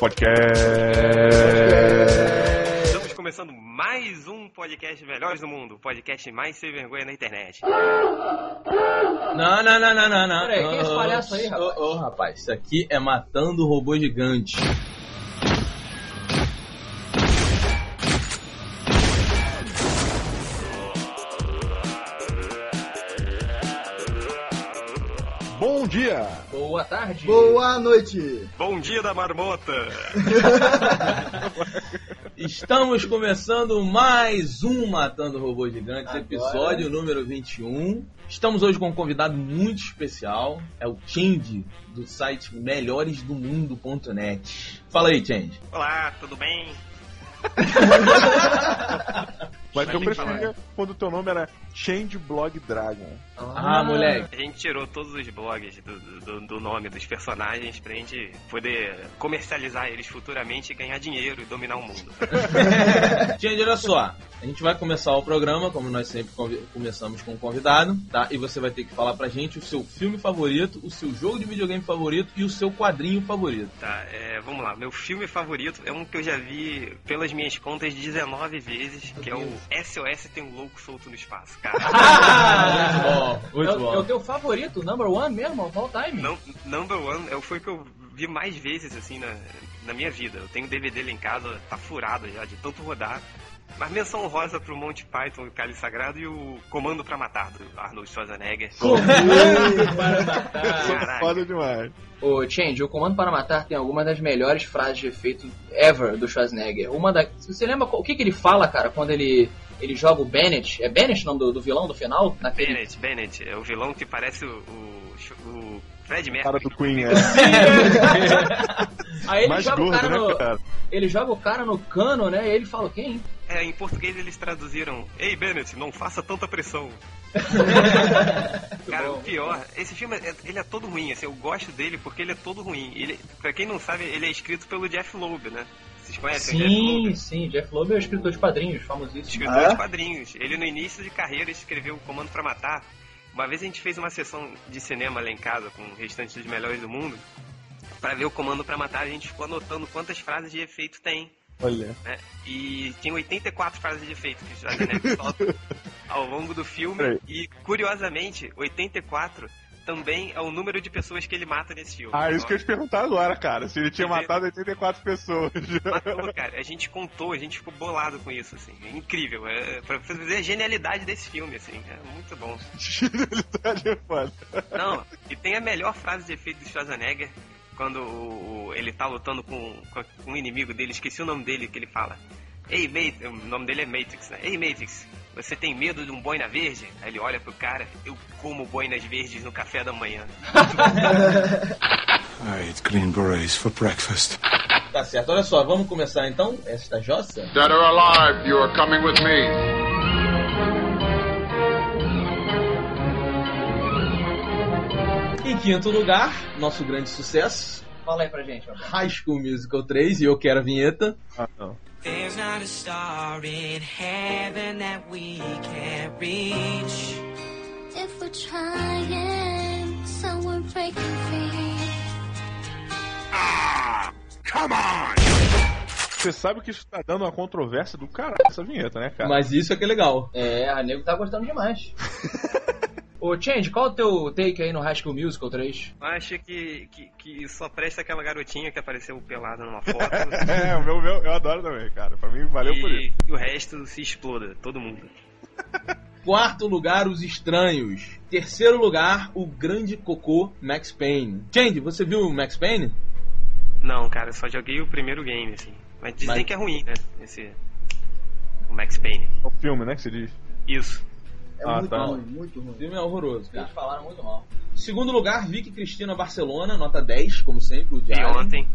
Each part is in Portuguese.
Podcast. Estamos começando mais um podcast Melhores do Mundo, o podcast mais sem vergonha na internet. Não, não, não, não, não, não. Peraí, quem é esse palhaço aí, ô, rapaz? Ô, rapaz, isso aqui é Matando Robô Gigante. Bom dia. Boa tarde. Boa noite! Bom dia da marmota! Estamos começando mais um Matando Robô Gigante, Agora. episódio número 21. Estamos hoje com um convidado muito especial, é o Change, do site melhoresdomundo.net. Fala aí, Change. Olá, tudo bem? Mas eu preferia quando o teu nome era Change Blog Dragon. Ah, moleque. A gente tirou todos os blogs do, do- do nome dos personagens pra gente poder comercializar eles futuramente e ganhar dinheiro e dominar o mundo. Change, olha só. A gente vai começar o programa, como nós sempre começamos com um convidado, tá? E você vai ter que falar pra gente o seu filme favorito, o seu jogo de videogame favorito e o seu quadrinho favorito. Tá, é, vamos lá. Meu filme favorito é um que eu já vi pelas minhas contas 19 vezes, que é o SOS Tem um Louco Solto no Espaço, cara. muito bom, é, muito o- é o bom. teu favorito, number one mesmo, of all time? Não, number one é, foi o que eu vi mais vezes assim na, na minha vida. Eu tenho DVD lá em casa, tá furado já de tanto rodar. Mas menção honrosa pro Monty Python, o Cálice Sagrado e o Comando pra Matar, do Arnold Schwarzenegger. para matar. Caralho. Foda demais. Ô, Change, o Comando para Matar tem algumas das melhores frases de efeito ever do Schwarzenegger. Uma da... Você lembra o que, que ele fala, cara, quando ele, ele joga o Bennett? É Bennett o nome do, do vilão do final? Naquele... Bennett, Bennett, é o vilão que parece o, o, o Fred Cara Mercury. do Queen, é. Aí ele Mais joga, o gordo, cara né, no, cara? ele joga o cara no cano, né? E ele fala, quem? É, em português eles traduziram Ei Bennett, não faça tanta pressão. Cara, o pior, esse filme, é- ele é todo ruim, assim, eu gosto dele porque ele é todo ruim. Ele, pra quem não sabe, ele é escrito pelo Jeff Loeb, né? Vocês conhecem o Jeff Sim, Loeb? sim, Jeff Loeb é o escritor de quadrinhos, famosíssimo. Escritor Ah, é? de quadrinhos. Ele no início de carreira escreveu o Comando pra Matar. Uma vez a gente fez uma sessão de cinema lá em casa com o restante dos melhores do mundo. Pra ver o Comando pra Matar, a gente ficou anotando quantas frases de efeito tem. Olha. né? E tem 84 frases de efeito que o Schwarzenegger solta ao longo do filme. E, curiosamente, 84 também é o número de pessoas que ele mata nesse filme. Ah, isso que eu ia te perguntar agora, cara. Se ele tinha Quer dizer- matado 84 pessoas. Matou, cara. A gente contou, a gente ficou bolado com isso, assim. É incrível. É, pra ver a genialidade desse filme, assim. É muito bom. Genialidade é foda. Não, e tem a melhor frase de efeito do Schwarzenegger quando o- o- ele tá lutando com, com, com um inimigo dele, esqueci o nome dele que ele fala. Ei, Matrix, o nome dele é Matrix, né? Ei, Matrix, você tem medo de um boina verde? Aí ele olha pro cara, eu como boinas verdes no café da manhã. I eat green berets for breakfast. Tá certo, olha só, vamos começar então esta jossa? Dead or alive, you are coming with me. Em quinto lugar, nosso grande sucesso, Fala aí pra gente, meu High School Musical 3, e eu quero a vinheta. Ah, não. There's not a star in heaven that we can't reach. If we're trying, so we're breaking free. Você sabe que isso tá dando uma controvérsia do caralho, essa vinheta, né, cara? Mas isso é que é legal. É, a nego tá gostando demais. Ô, Change, qual é o teu take aí no High School Musical 3? Eu acho que, que, que só presta aquela garotinha que apareceu pelada numa foto. É, o meu, meu, eu adoro também, cara. Pra mim, valeu por e, isso. e o resto se exploda, todo mundo. Quarto lugar, Os Estranhos. Terceiro lugar, O Grande Cocô, Max Payne. Change, você viu o Max Payne? Não, cara, eu só joguei o primeiro game, assim. Mas dizem Mas- que é ruim, né? Esse. O Max Payne. É o filme, né, que você diz. Isso. É Ah, muito tá. ruim, muito O ruim. filme é horroroso, cara. Eles falaram muito mal. Segundo lugar, Vicky Cristina Barcelona, nota 10, como sempre, o Diário. ontem.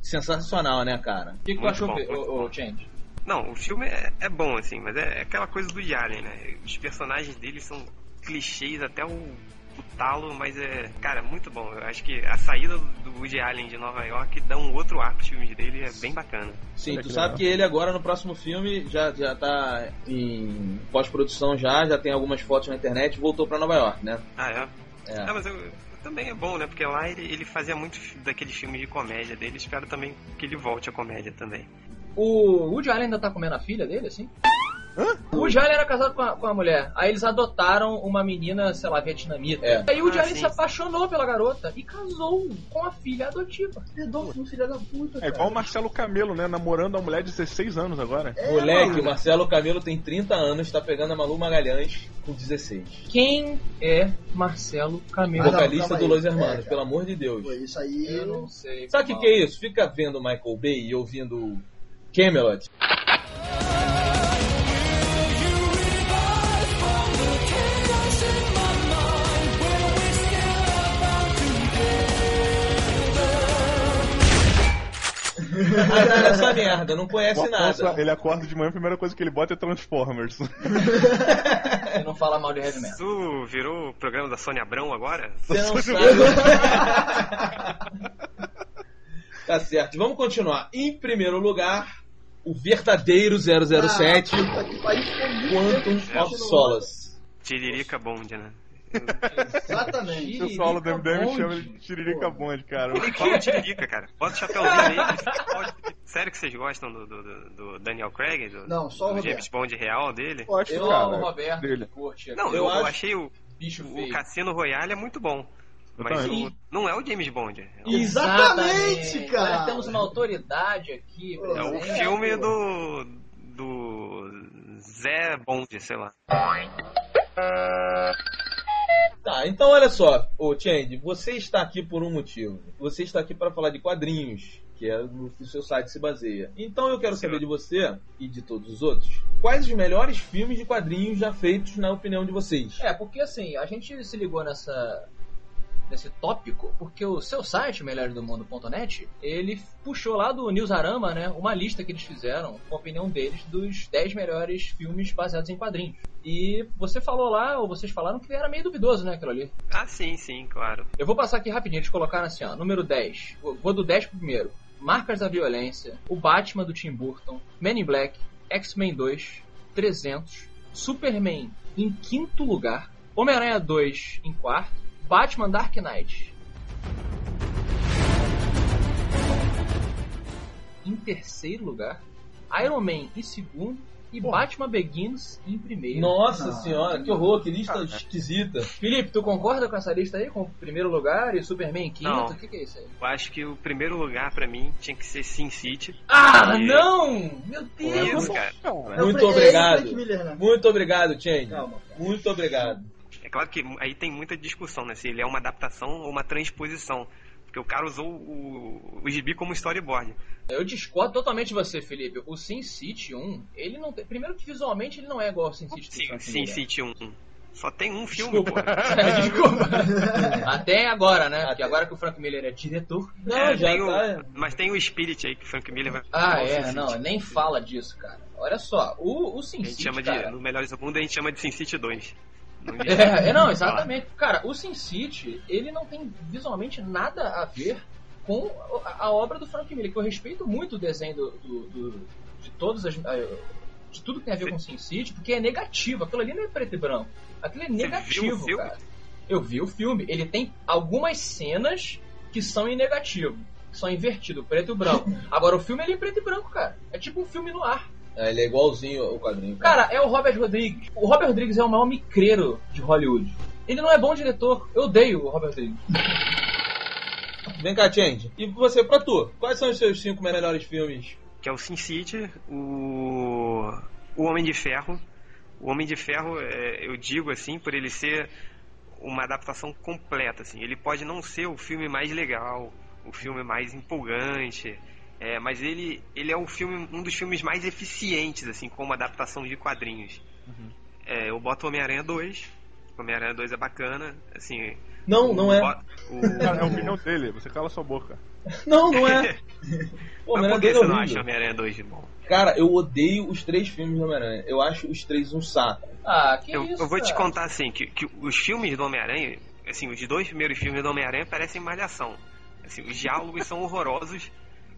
Sensacional, né, cara? O que, que tu achou, bom, bom. ô, Change? Não, o filme é, é bom, assim, mas é, é aquela coisa do Woody Allen, né? Os personagens dele são clichês até o, o talo, mas é, cara, muito bom. Eu acho que a saída do Woody Allen de Nova York dá um outro ar pros filmes dele, é bem bacana. Sim, tu sabe que ele agora no próximo filme já, já tá em pós-produção já, já tem algumas fotos na internet, voltou pra Nova York, né? Ah, é? É. Ah, mas eu, também é bom, né? Porque lá ele, ele fazia muito daqueles filmes de comédia dele. Espero também que ele volte à comédia também. O Woody Allen ainda tá comendo a filha dele, assim? O Woody Allen era casado com a, com a mulher. Aí eles adotaram uma menina, sei lá, vietnamita. É. Aí o Ah, sim. se apaixonou pela garota e casou com a filha adotiva. Pedófilo, filha da puta, É cara. igual o Marcelo Camelo, né? Namorando a mulher de 16 anos agora. É, Moleque, mano. o Marcelo Camelo tem 30 anos, tá pegando a Malu Magalhães com 16. Quem é Marcelo Camelo? Ah, Vocalista do. Los É, Hermanos, cara. pelo amor de Deus. Pô, isso aí. Eu não sei. Sabe o que, que é isso? Fica vendo Michael Bay e ouvindo Camelot. Cara, essa merda, não conhece nada. ele acorda de manhã, a primeira coisa que ele bota é Transformers. Você não fala mal de heavy metal. Isso virou o programa da Sônia Abrão agora? Você não sabe. tá certo, vamos continuar. Em primeiro lugar, o verdadeiro 007, Ah, puta Quantum of. Solace. Tiririca Bond, né? Exatamente. O pessoal do MDM chama ele de Tiririca Bond, cara. Fala Tiririca, cara. Bota o chapéuzinho aí. Sério que vocês gostam do, do- do- Daniel Craig? Do, Não, só o Roberto. James Bond real dele? Gosto, Eu cara. amo o Roberto dele. que curte Não, Eu eu, eu acho- achei o, bicho o. Cassino Royale é muito bom. Mas o- não é o James Bond. É o, Exatamente, cara. Nós temos uma autoridade aqui. Pô, é o presente. filme do. do. Zé Bond, sei lá. Tá, então olha só, ô Change, você está aqui por um motivo. Você está aqui para falar de quadrinhos, que é no que o seu site se baseia. Então eu quero saber de você e de todos os outros, quais os melhores filmes de quadrinhos já feitos na opinião de vocês? É, porque assim, a gente se ligou nessa nesse tópico, porque o seu site, melhoresdomundo.net, ele puxou lá do Newsarama, né, uma lista que eles fizeram, com a opinião deles, dos 10 melhores filmes baseados em quadrinhos. E você falou lá, ou vocês falaram que era meio duvidoso, né, aquilo ali. Ah, sim, sim, claro. Eu vou passar aqui rapidinho, eles colocaram assim, ó, número 10. Vou do 10 pro primeiro. Marcas da Violência, o Batman do Tim Burton, Men in Black, X-Men 2, 300, Superman em quinto lugar, Homem-Aranha 2 em quarto, Batman Dark Knight em terceiro lugar, Iron Man em segundo e Batman Begins em primeiro. Nossa Ah. senhora, que horror, que lista esquisita. Felipe, tu concorda com essa lista aí? Com o primeiro lugar e Superman em quinto? Não. O que, que é isso aí? Eu acho que o primeiro lugar pra mim tinha que ser Sin City. Ah, E- não! Meu Deus! Isso, cara. É o Muito obrigado. né? Muito obrigado, Change. Calma. Muito obrigado. É claro que aí tem muita discussão, né? Se ele é uma adaptação ou uma transposição. Porque o cara usou o, o gibi como storyboard. Eu discordo totalmente de você, Felipe. O Sin City 1, ele não tem. Primeiro que visualmente ele não é igual ao Sin City do Sim, Frank Sin. City 1. Só tem um filme, pô. É, Desculpa. Até agora, né? Porque agora que o Frank Miller é diretor. Não, É, já tem o- tá. Mas tem o Spirit aí que o Frank Miller vai. Ah, é, não, City. nem fala disso, cara. Olha só, o, o Sin A gente City, chama cara, de. No Melhores do Mundo a gente chama de Sin City 2. Não É, é, não, exatamente. Cara, o Sin City, ele não tem visualmente nada a ver com a, a obra do Frank Miller, que eu respeito muito o desenho do, do- do- de todas as. a- de tudo que tem a ver com Sin City, porque é negativo. Aquilo ali não é preto e branco. Aquilo é negativo, cara. Eu vi o filme. Ele tem algumas cenas que são em negativo. Que são invertido, preto e branco. Agora o filme ele é preto e branco, cara. É tipo um filme no ar. É, ele é igualzinho ao quadrinho. Cara, é o Robert Rodrigues. O Robert Rodrigues é o maior micreiro de Hollywood. Ele não é bom diretor. Eu odeio o Robert Rodrigues. Vem cá, Change. E você, pra tu, quais são os seus cinco melhores filmes? que é o Sin City, o, o Homem de Ferro. O Homem de Ferro, é, eu digo assim, por ele ser uma adaptação completa. Assim. Ele pode não ser o filme mais legal, o filme mais empolgante, é, mas ele, ele é um, filme, um dos filmes mais eficientes, assim, como adaptação de quadrinhos. É, eu boto Homem-Aranha 2. Homem-Aranha 2 é bacana, assim... Não, não é. o- Cara, é a opinião dele, você cala sua boca. Não, não é. Pô, Mas por que 2 é você não acha Homem-Aranha 2 de bom? Cara, eu odeio os três filmes do Homem-Aranha. Eu acho os três um saco. Ah, que Eu, isso, eu vou te cara? contar assim, que, que os filmes do Homem-Aranha, assim, os dois primeiros filmes do Homem-Aranha parecem malhação. Assim, os diálogos são horrorosos.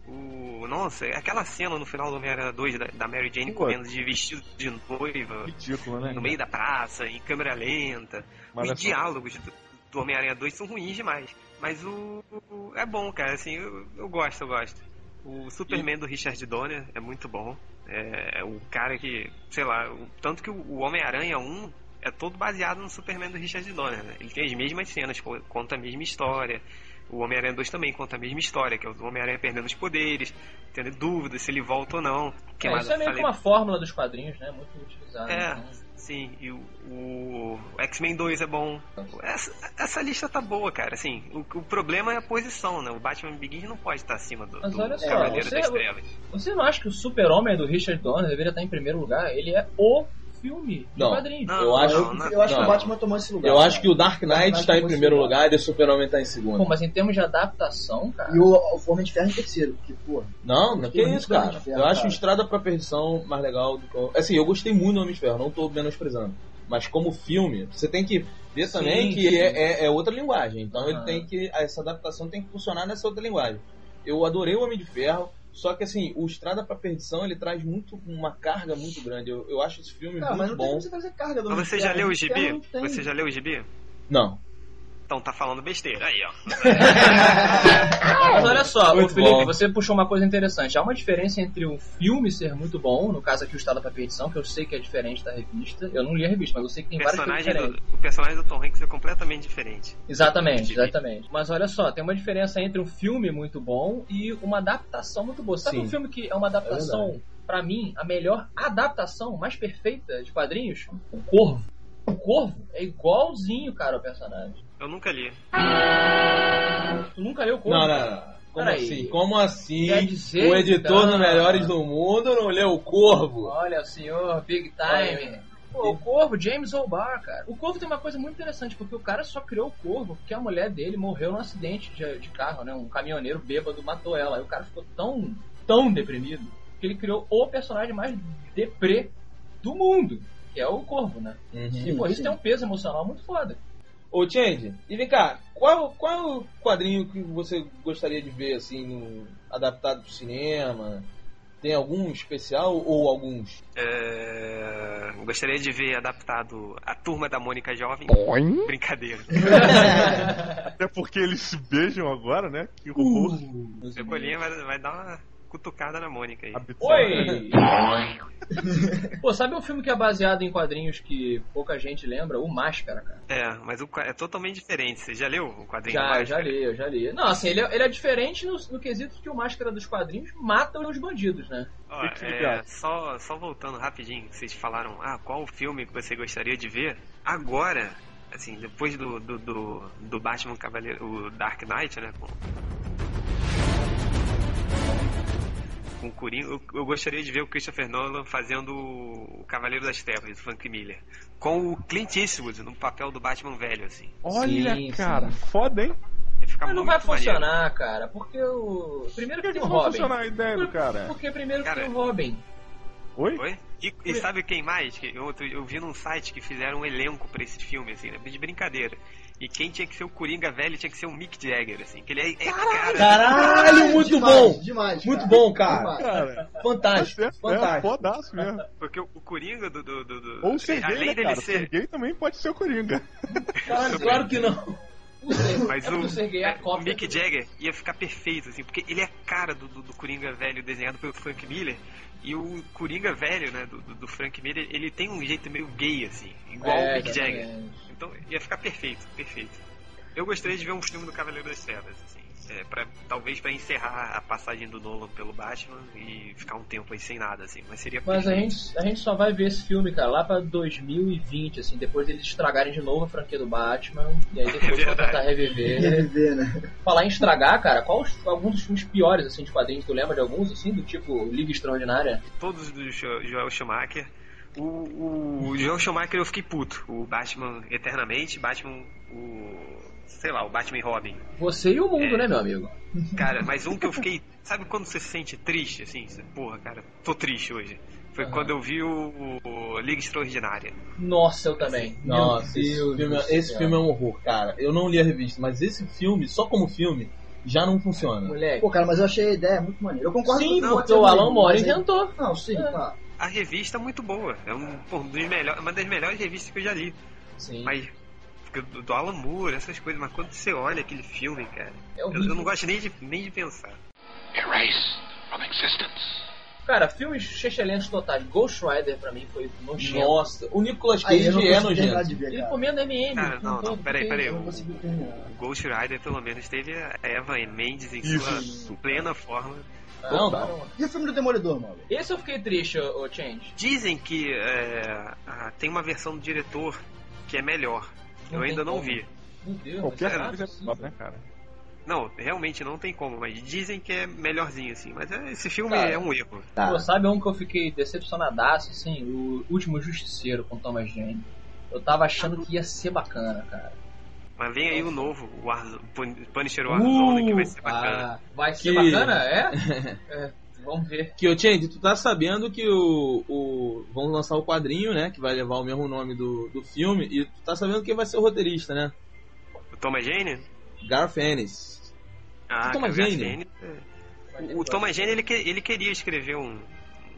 O, nossa, aquela cena no final do Homem-Aranha 2 da, da Mary Jane Pô. correndo de vestido de noiva Ridículo, né? no meio da praça, em câmera lenta. Mas os é só- diálogos do, do Homem-Aranha 2 são ruins demais. Mas o, o- é bom, cara, assim, eu, eu gosto, eu gosto. O Superman do Richard Donner é muito bom. É, é o cara que, sei lá, o- tanto que o, o Homem-Aranha 1 é todo baseado no Superman do Richard Donner, né? Ele tem as mesmas cenas, co- conta a mesma história. O Homem-Aranha 2 também conta a mesma história, que é o Homem-Aranha perdendo os poderes, tendo dúvidas se ele volta ou não. Que É, mais isso é meio que falei? uma fórmula dos quadrinhos, né? Muito utilizada. É, então. sim, e o, o X-Men 2 é bom. Essa, essa lista tá boa, cara. Assim, o, o problema é a posição, né? O Batman Begins não pode estar acima do, do olha Cavaleiro você- das Trevas. Você não acha que o Super-Homem do Richard Donner deveria estar em primeiro lugar? Ele é o filme de Não. quadrinhos. Não, Eu acho- Eu, não, eu acho que o Batman tomou esse lugar. Eu acho cara. que o Dark Knight está em primeiro esse lugar e o Super-Homem está em segundo. Pô, mas em termos de adaptação, cara. E o, o Homem de Ferro em terceiro, porque, pô. Não, não que Gostei isso, cara. Ferro, Eu acho cara. Estrada pra Perdição mais legal do que. Assim, eu gostei muito do Homem de Ferro, não tô menosprezando. Mas como filme, você tem que ver também Sim, que sim. é, é- é outra linguagem. Então ele Aham. tem que. Essa adaptação tem que funcionar nessa outra linguagem. Eu adorei o Homem de Ferro, só que assim, o Estrada pra Perdição ele traz muito uma carga muito grande. Eu, eu acho esse filme mas muito não tem bom. como você carga Mas você já leu o gibi? não tem. Você já leu o gibi? Não. Então tá falando besteira. Aí, ó. Mas olha só, Muito Felipe, bom. você puxou uma coisa interessante. Há uma diferença entre um filme ser muito bom, no caso aqui o Estado da Perdição, que eu sei que é diferente da revista. Eu não li a revista, mas eu sei que O tem várias coisas personagem, diferentes. do, o personagem do Tom Hanks é completamente diferente. Exatamente, exatamente. Mas olha só, tem uma diferença entre um filme muito bom e uma adaptação muito boa. Sabe Sim. um filme que é uma adaptação, pra mim, a melhor adaptação mais perfeita de quadrinhos? O Corvo. O Corvo é igualzinho, cara, ao personagem. Eu nunca li. Tu nunca leu o Corvo? Não, não, não. Como Peraí. assim? Como assim? Quer dizer, o editor então- no Melhores do Mundo não leu o Corvo? Olha, o senhor Big Time. Pô, o Corvo, James O'Barr, cara. O Corvo tem uma coisa muito interessante, porque o cara só criou o Corvo porque a mulher dele morreu num acidente de, de carro, né? Um caminhoneiro bêbado matou ela. Aí o cara ficou tão, tão deprimido que ele criou o personagem mais deprê do mundo, que é o Corvo, né? Uhum. E por isso tem um peso emocional muito foda. Ô, Change, e vem cá, qual, qual é o quadrinho que você gostaria de ver, assim, no- adaptado pro cinema? Tem algum especial ou alguns? É, Gostaria de ver adaptado a Turma da Mônica Jovem. Brincadeira. Até porque eles se beijam agora, né? Que horror. O Cebolinha vai, vai dar uma cutucada na Mônica aí. Oi! Pô, sabe um filme que é baseado em quadrinhos que pouca gente lembra? O Máscara, cara. É, mas o, é totalmente diferente. Você já leu o quadrinho Já, Máscara? já li, eu já li. Não, assim, ele é, ele é diferente no, no quesito que o Máscara dos quadrinhos mata os bandidos, né? Ó, é, só, só voltando rapidinho, vocês falaram, ah, qual o filme que você gostaria de ver? Agora, assim, depois do, do, do, do Batman Cavaleiro, o Dark Knight, né? Com, com o Coringa, eu, eu gostaria de ver o Christopher Nolan fazendo o Cavaleiro das Trevas, do Frank Miller. Com o Clint Eastwood no papel do Batman velho, assim. Olha, Sim, cara, foda, hein? Mas não vai maneiro. funcionar, cara, porque o. Primeiro Por que que, que tem o não vai Robin. funcionar a ideia do cara? Porque primeiro que Cara, tem o Robin. Oi? Oi? E, e sabe quem mais? Que eu, eu vi num site que fizeram um elenco pra esse filme, assim, né? de brincadeira. E quem tinha que ser o Coringa velho tinha que ser o Mick Jagger, assim, que ele é, é cara. Caralho, muito Demais, bom! Demais, Muito bom, cara. Cara, Fantástico, é, é fantástico. fodaço mesmo. Porque o, o Coringa do. do, do, do- Ou o Sergei, além né, dele cara? O ser. Sergei também pode ser o Coringa. Caralho, claro que não. Ser- Mas é o, é o. Mick Jagger ia ficar perfeito, assim, porque ele é a cara do, do, do Coringa velho desenhado pelo Frank Miller. E o Coringa velho, né, do, do, Frank Miller, ele tem um jeito meio gay, assim, igual É, o Mick Jagger. Então ia ficar perfeito, perfeito. Eu gostaria de ver um filme do Cavaleiro das Trevas, assim. É, pra, talvez pra encerrar a passagem do Nolan pelo Batman e ficar um tempo aí sem nada, assim. Mas seria Mas a gente, a gente só vai ver esse filme, cara, lá pra 2020, assim, depois deles estragarem de novo a franquia do Batman, e aí depois vão verdade. tentar reviver. Reviver, né? Falar em estragar, cara, qual os- alguns dos filmes piores, assim, de quadrinhos, tu lembra de alguns, assim, do tipo Liga Extraordinária? Todos do Jo- Joel Schumacher. O, o, o Joel Schumacher eu fiquei puto. O Batman Eternamente, Batman. O. Sei lá, o Batman e Robin. Você e o mundo, É. né, meu amigo? Cara, mas um que eu fiquei. Sabe quando você se sente triste, assim? Você, Porra, cara, tô triste hoje. Foi Aham. quando eu vi o, o Liga Extraordinária. Nossa, eu também. Nossa, Meu esse, Deus filme, do esse filme é um horror, cara. Eu não li a revista, mas esse filme, só como filme, já não funciona. Moleque. Pô, cara, mas eu achei a ideia muito maneira. Eu concordo Sim, com porque o Alan Moore aí- inventou. Não, sim, tá. A revista é muito boa. É um, pô, um dos melhores, uma das melhores revistas que eu já li. Sim. Mas, do, do Alan Moore, essas coisas, mas quando você olha aquele filme, cara, É eu, eu não gosto nem de, nem de pensar. Erased from existence. Cara, filmes excelentes totais. Ghost Rider pra mim foi nojento. Nossa, o Nicolas Aí Cage não é nojento. ver, Ele comendo MM. Cara, com não, não, todo, peraí, peraí. Não O, o Ghost Rider, pelo menos, teve a Eva Mendes em Isso. sua plena forma. Ah, Não, tá. E o filme do Demolidor, mano? Esse eu fiquei triste, ô, ô Change. Dizem que é, ah, tem uma versão do diretor que é melhor. Eu ainda não como. vi. Meu Deus, Qualquer coisa é melhor, né, cara? Não, realmente não tem como, mas dizem que é melhorzinho, assim. Mas é- esse filme Cara, é um erro. Tá. Pô, sabe um que eu fiquei decepcionadaço, assim? O Último Justiceiro com Thomas Jane. Eu tava achando que ia ser bacana, cara. Mas vem aí o novo, o Pun- Punisher Warzone, que vai ser bacana. Ah, vai ser Que- bacana, é? É, Vamos ver. Que o Change, tu tá sabendo que o, o. Vão lançar o quadrinho, né? Que vai levar o mesmo nome do, do filme. E tu tá sabendo quem vai ser o roteirista, né? O Thomas Jane? Garth Ennis. Ah, O Thomas Jane? É. O, o Thomas Jane, ele, que- ele queria escrever um,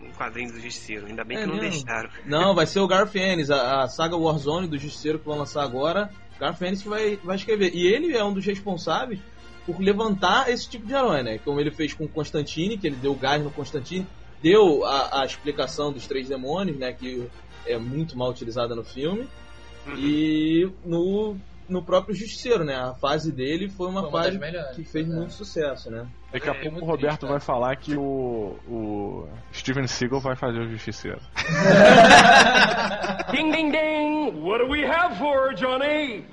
um quadrinho do Justiceiro, ainda bem É que não mesmo? deixaram. Não, vai ser o Garth Ennis, a, a saga Warzone do Justiceiro que vão lançar agora. Garth Ennis que vai, vai escrever. E ele é um dos responsáveis por levantar esse tipo de herói, né? Como ele fez com o Constantine, que ele deu gás no Constantine, deu a, a explicação dos três demônios, né? Que é muito mal utilizada no filme. Uhum. E no, no próprio Justiceiro, né? A fase dele foi uma Foi uma fase melhores. que fez É. muito sucesso, né? Daqui a É, pouco muito o Roberto triste, vai cara. falar que o, o Steven Seagal vai fazer o Justiceiro. Ding, ding, ding! What do we have for Johnny?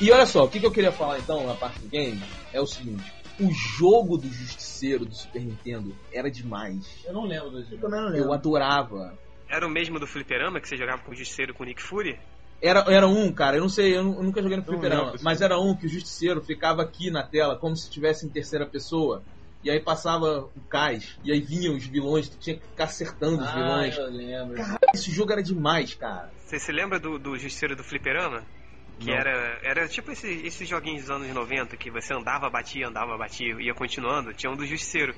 E olha só, o que, que eu queria falar então na parte do game é o seguinte: o jogo do Justiceiro do Super Nintendo era demais. Eu não lembro do Eu jogo. também não Eu lembro. adorava. Era o mesmo do Fliperama, que você jogava com o Justiceiro com o Nick Fury? Era, era um, cara, eu não sei, eu, eu nunca joguei no Eu fliperama, lembro, mas era um que o Justiceiro ficava aqui na tela, como se estivesse em terceira pessoa. E aí passava o cais, e aí vinham os vilões, tu tinha que ficar acertando os Ah, vilões. eu lembro. Esse jogo era demais, cara. Você se lembra do, do Justiceiro do Fliperama? Que Não. era, era tipo esse, esses joguinhos dos anos 90 que você andava, batia, andava, batia, ia continuando. Tinha um do Justiceiro.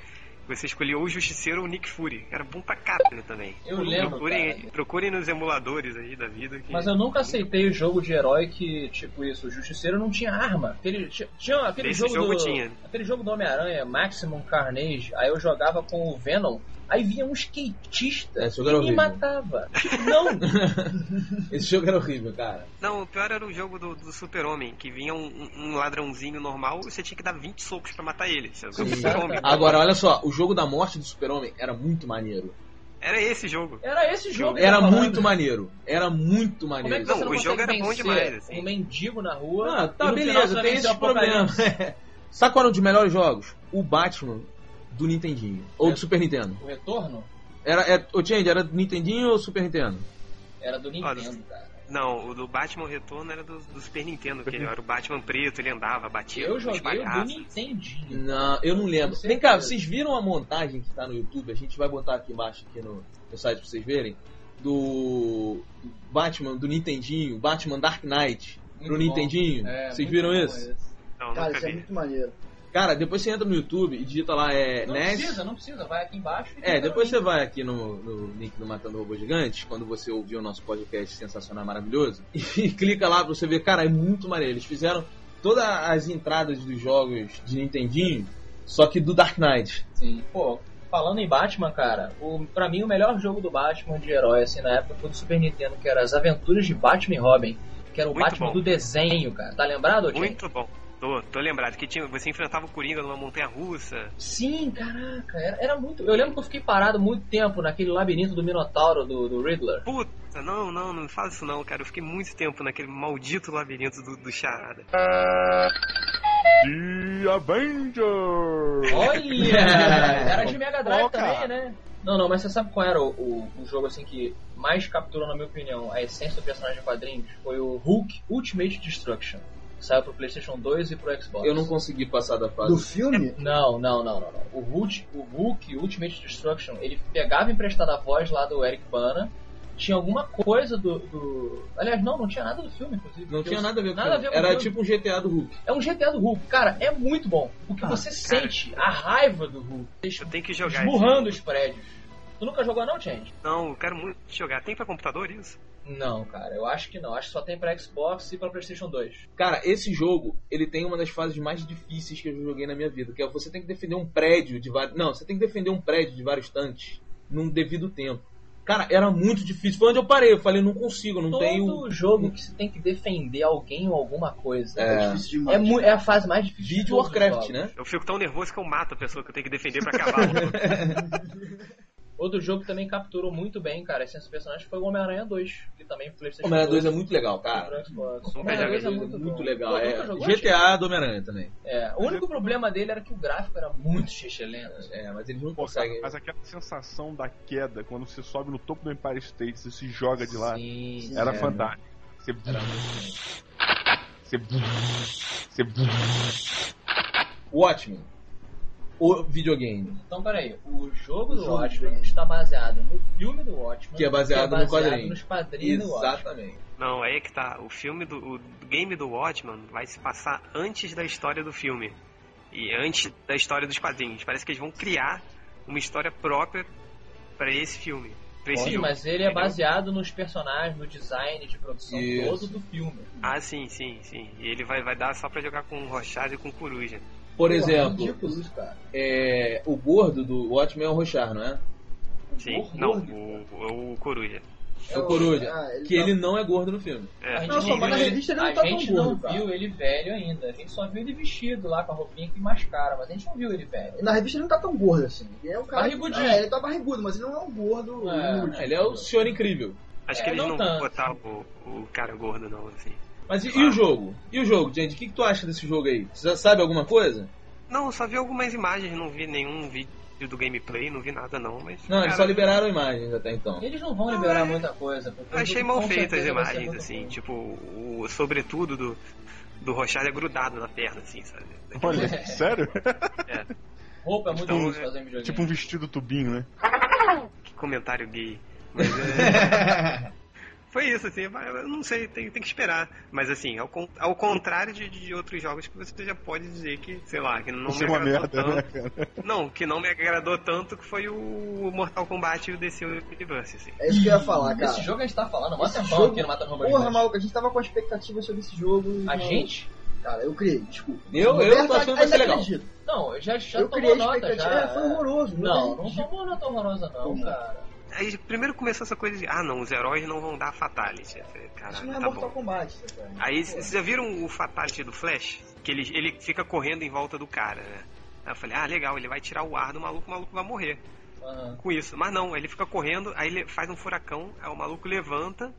Você escolhia ou o Justiceiro ou o Nick Fury. Era bom pra caralho também. Eu lembro, Procurem, cara. procurem nos emuladores aí da vida. Que... Mas eu nunca aceitei o jogo de herói que, tipo isso, o Justiceiro não tinha arma. Aquele, tinha aquele Esse jogo, jogo do, tinha. Aquele jogo do Homem-Aranha, Maximum Carnage, aí eu jogava com o Venom, aí vinha um skatista Esse jogo e era me horrível. matava. Não! Esse jogo era horrível, cara. Não, o pior era o jogo do, do Super-Homem, que vinha um, um- ladrãozinho normal e você tinha que dar 20 socos pra matar ele. Você- O Sim. Super-Homem. Agora, olha só, o jogo da morte do Super-Homem era muito maneiro. Era esse jogo. Era esse jogo. que eu Era tava falando. muito maneiro. Era muito Como é que maneiro. você Não, não, o consegue jogo era bom vencer demais, assim. um mendigo na rua? Ah, e tá, no final beleza, vai tem vencer esses apocalipse? problemas. Sabe qual era um dos melhores jogos? O Batman do Nintendinho. Ou do É. Super Nintendo. O retorno Era, é, o Change, era do Nintendinho ou Super Nintendo? era do Nintendo, cara. Não, o do Batman Retorno era do, do Super Nintendo, que ele era o Batman preto, ele andava, batia Eu joguei o do. Nintendinho. Não, eu não lembro. Vem cá, vocês viram a montagem que tá no YouTube? A gente vai botar aqui embaixo aqui no, no site pra vocês verem. Do Batman, do Nintendinho, Batman Dark Knight pro Muito bom. Nintendinho. É, vocês viram isso? esse. Não, Cara, isso é vi. muito maneiro. Cara, depois você entra no YouTube e digita lá, é, Não NES. precisa, não precisa. Vai aqui embaixo e É, depois você vai aqui no, no link do Matando Robô Gigante, quando você ouvir o nosso podcast sensacional maravilhoso, e clica lá pra você ver, cara, é muito maneiro. Eles fizeram todas as entradas dos jogos de Nintendinho, só que do Dark Knight. Sim. Pô, falando em Batman, cara, o, pra mim o melhor jogo do Batman de herói, assim, na época foi do Super Nintendo, que era As Aventuras de Batman e Robin. Que era o Muito Batman bom. do desenho, cara. Tá lembrado, Tim? Muito bom. Tô, tô lembrado que tinha, você enfrentava o Coringa numa montanha russa. Sim, caraca, era, era muito. Eu lembro que eu fiquei parado muito tempo naquele labirinto do Minotauro do, do Riddler. Puta, não, não, não faz isso não, cara. Eu fiquei muito tempo naquele maldito labirinto do, do Charada. The Avengers! Olha! Era de Mega Drive também, né? Não, não, mas você sabe qual era o, o, o jogo assim que mais capturou, na minha opinião, a essência do personagem de quadrinhos? Foi o Hulk Ultimate Destruction. Que saiu pro Playstation 2 e pro Xbox. Eu não consegui passar da Do fase. filme? Não, não, não, não, não. O Hulk, o Hulk Ultimate Destruction, ele pegava emprestada a voz lá do Eric Bana tinha alguma coisa do, do- Aliás, não, não tinha nada do filme, inclusive. Não tinha eu- nada a ver com nada a o ver com o Era filme. tipo um GTA do Hulk. É um GTA do Hulk. Cara, é muito bom. Porque Ah, você sente a raiva do Hulk. Eu tenho que jogar Esmurrando os prédios. Tu nunca jogou não, Change? Não, eu quero muito jogar. Tem pra computador isso? Não, cara, eu acho que não. Acho que só tem pra Xbox e pra Playstation 2. Cara, esse jogo, ele tem uma das fases mais difíceis que eu já joguei na minha vida, que é você tem que defender um prédio de vários... Não, você tem que defender um prédio de vários tanques num devido tempo. Cara, era muito difícil. Foi onde eu parei. Eu falei, não consigo, não Todo tenho... jogo que você tem que defender alguém ou alguma coisa. É. É difícil demais. É, mu- é a fase mais difícil de Vídeo Warcraft, né? Eu fico tão nervoso que eu mato a pessoa que eu tenho que defender pra acabar. Outro jogo que também capturou muito bem, cara, esses personagens foi o Homem-Aranha 2, que também pro Playstation Homem-Aranha 2 é 2 muito legal, cara. Homem-Aranha 2 é joguei, muito, Muito bom. legal. É jogou, GTA do Homem-Aranha também. É, o único problema dele era que o gráfico era muito xixelento. É, mas eles não conseguem... mas aquela sensação da queda, quando você sobe no topo do Empire State e se joga de lá, Sim, era é. fantástico. Você... Você... Você... Watchmen. O videogame. Então, peraí, o jogo do Watchmen está baseado no filme do Watchmen, Que é baseado no quadrinho. nos quadrinhos. Exatamente. Não, aí é que tá. O filme do o game do Watchman vai se passar antes da história do filme. E antes da história dos quadrinhos. Parece que eles vão criar uma história própria pra esse filme. Pra esse Sim, jogo, mas ele é entendeu? baseado nos personagens, no design de produção Isso. todo do filme. Ah, sim, sim, sim. E ele vai, vai dar só pra jogar com o Rochard e com o Coruja. Por Pô, exemplo, cara. é, o gordo do Watchmen é o Rochar, não é? Sim, Gordo, não, gordo, o, o Coruja. É o Coruja. Ah, Que tá- ele não é gordo no filme. É. A gente Não, não, só, mas na viu revista ele não a tá tão gente gordo, não cara. viu ele velho ainda. A gente só viu ele vestido lá com a roupinha que mascara, mas a gente não viu ele velho. Na revista ele não tá tão gordo assim. Ele é um cara. Barrigudinho. É, ele tá barrigudo, mas ele não é um gordo. É, inútil. Ele é o senhor incrível. Acho É, que eles não não, vão botar o, o cara gordo, não, assim. Mas e, e o jogo? E o jogo, gente? O que, que tu acha desse jogo aí? Você já sabe alguma coisa? Não, eu só vi algumas imagens, não vi nenhum vídeo do gameplay, não vi nada não, mas. Não, eles só liberaram imagens até então. Eles não vão liberar muita coisa. porque Eu o achei mal feitas as imagens, assim, bom. tipo, o sobretudo do, do Rochard é grudado na perna, assim, sabe? Olha, sério? Roupa é muito Então, difícil é- fazer em videogame. tipo um vestido tubinho, né? Que comentário gay. Mas, é, Foi isso, assim, eu não sei, tem, tem que esperar. Mas assim, ao, ao contrário de, de outros jogos que você já pode dizer que, sei lá, que não Isso é me uma agradou merda, né, tanto. cara? Não, que não me agradou tanto que foi o Mortal Kombat e o DC Universe, assim. É isso que eu ia falar, cara. Esse jogo a gente tá falando, mó Esse tempão jogo- aqui no Robô Porra, maluco, a gente tava com expectativa sobre esse jogo. A não- gente? Cara, eu criei, desculpa. Eu- eu tô achando que vai ser legal. acredita. Não, eu já, já Eu tomou nota já. É, foi horroroso. Não, é não tomou nota horrorosa não, cara. Aí primeiro começou essa coisa de, ah não, os heróis não vão dar fatality. Falei, Isso Caralho, não é tá Mortal bom. Kombat, cara. Aí vocês já viram o fatality do Flash? Que ele, ele fica correndo em volta do cara, né? Aí eu falei, ah legal, ele vai tirar o ar do maluco, o maluco vai morrer Aham. com isso. Mas não, ele fica correndo, aí ele faz um furacão, aí o maluco levanta,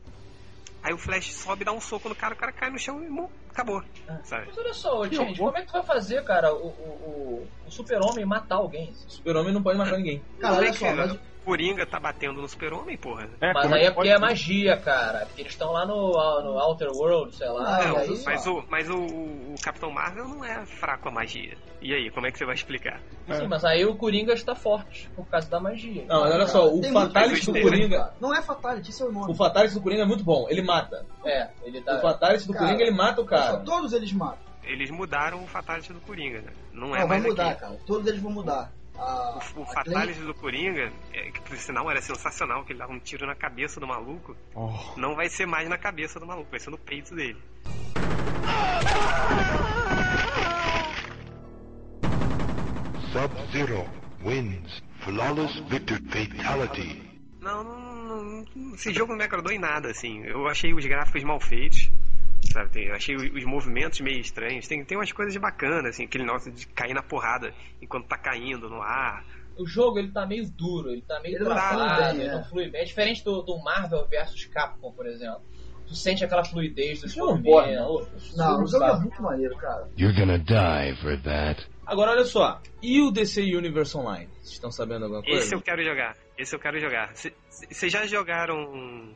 aí o Flash sobe, dá um soco no cara, o cara cai no chão e acabou. Sabe? Mas olha só, gente, como é que tu vai fazer, cara, o, o, o, o super-homem matar alguém? O super-homem não pode matar ninguém. Cara, é olha só, mas Coringa tá batendo no super-homem, porra. É, Mas como aí é que porque pode- é magia, cara. Porque eles estão lá no, no Outer World, sei lá. Não, aí mas, o, mas o, o Capitão Marvel não é fraco a magia. E aí, como é que você vai explicar? Sim, mas aí o Coringa está forte por causa da magia. Não, mas olha só, o Tem Fatality do Coringa. Não é Fatality, isso é o nome. O Fatality do Coringa é muito bom, ele mata. É, ele tá. O Fatality do Cara, Coringa ele mata o cara. todos eles matam. Eles mudaram o Fatality do Coringa, né? Não é Não, vai mais mudar, aqui. cara. Todos eles vão mudar. O, o a Fatality do Coringa, é, que por sinal era sensacional, que ele dava um tiro na cabeça do maluco, Oh, não vai ser mais na cabeça do maluco, vai ser no peito dele. Sub-Zero wins. Flawless victor fatality. Não, não, não, não- esse jogo não me agradou em nada, assim. Eu achei os gráficos mal feitos, sabe? Tem- Eu achei os, os movimentos meio estranhos. Tem, tem umas coisas bacanas, assim, aquele negócio de cair na porrada enquanto tá caindo no ar. O jogo ele tá meio duro, ele tá meio Ele não travado, ele é. não flui bem. É diferente do, do Marvel vs Capcom, por exemplo. Tu sente aquela fluidez dos Não movimentos. pode, não. O jogo é muito maneiro, cara. You're gonna die for that. Agora olha só, e o DC Universe Online? Vocês estão sabendo alguma coisa? Esse eu quero jogar, esse eu quero jogar. Vocês já jogaram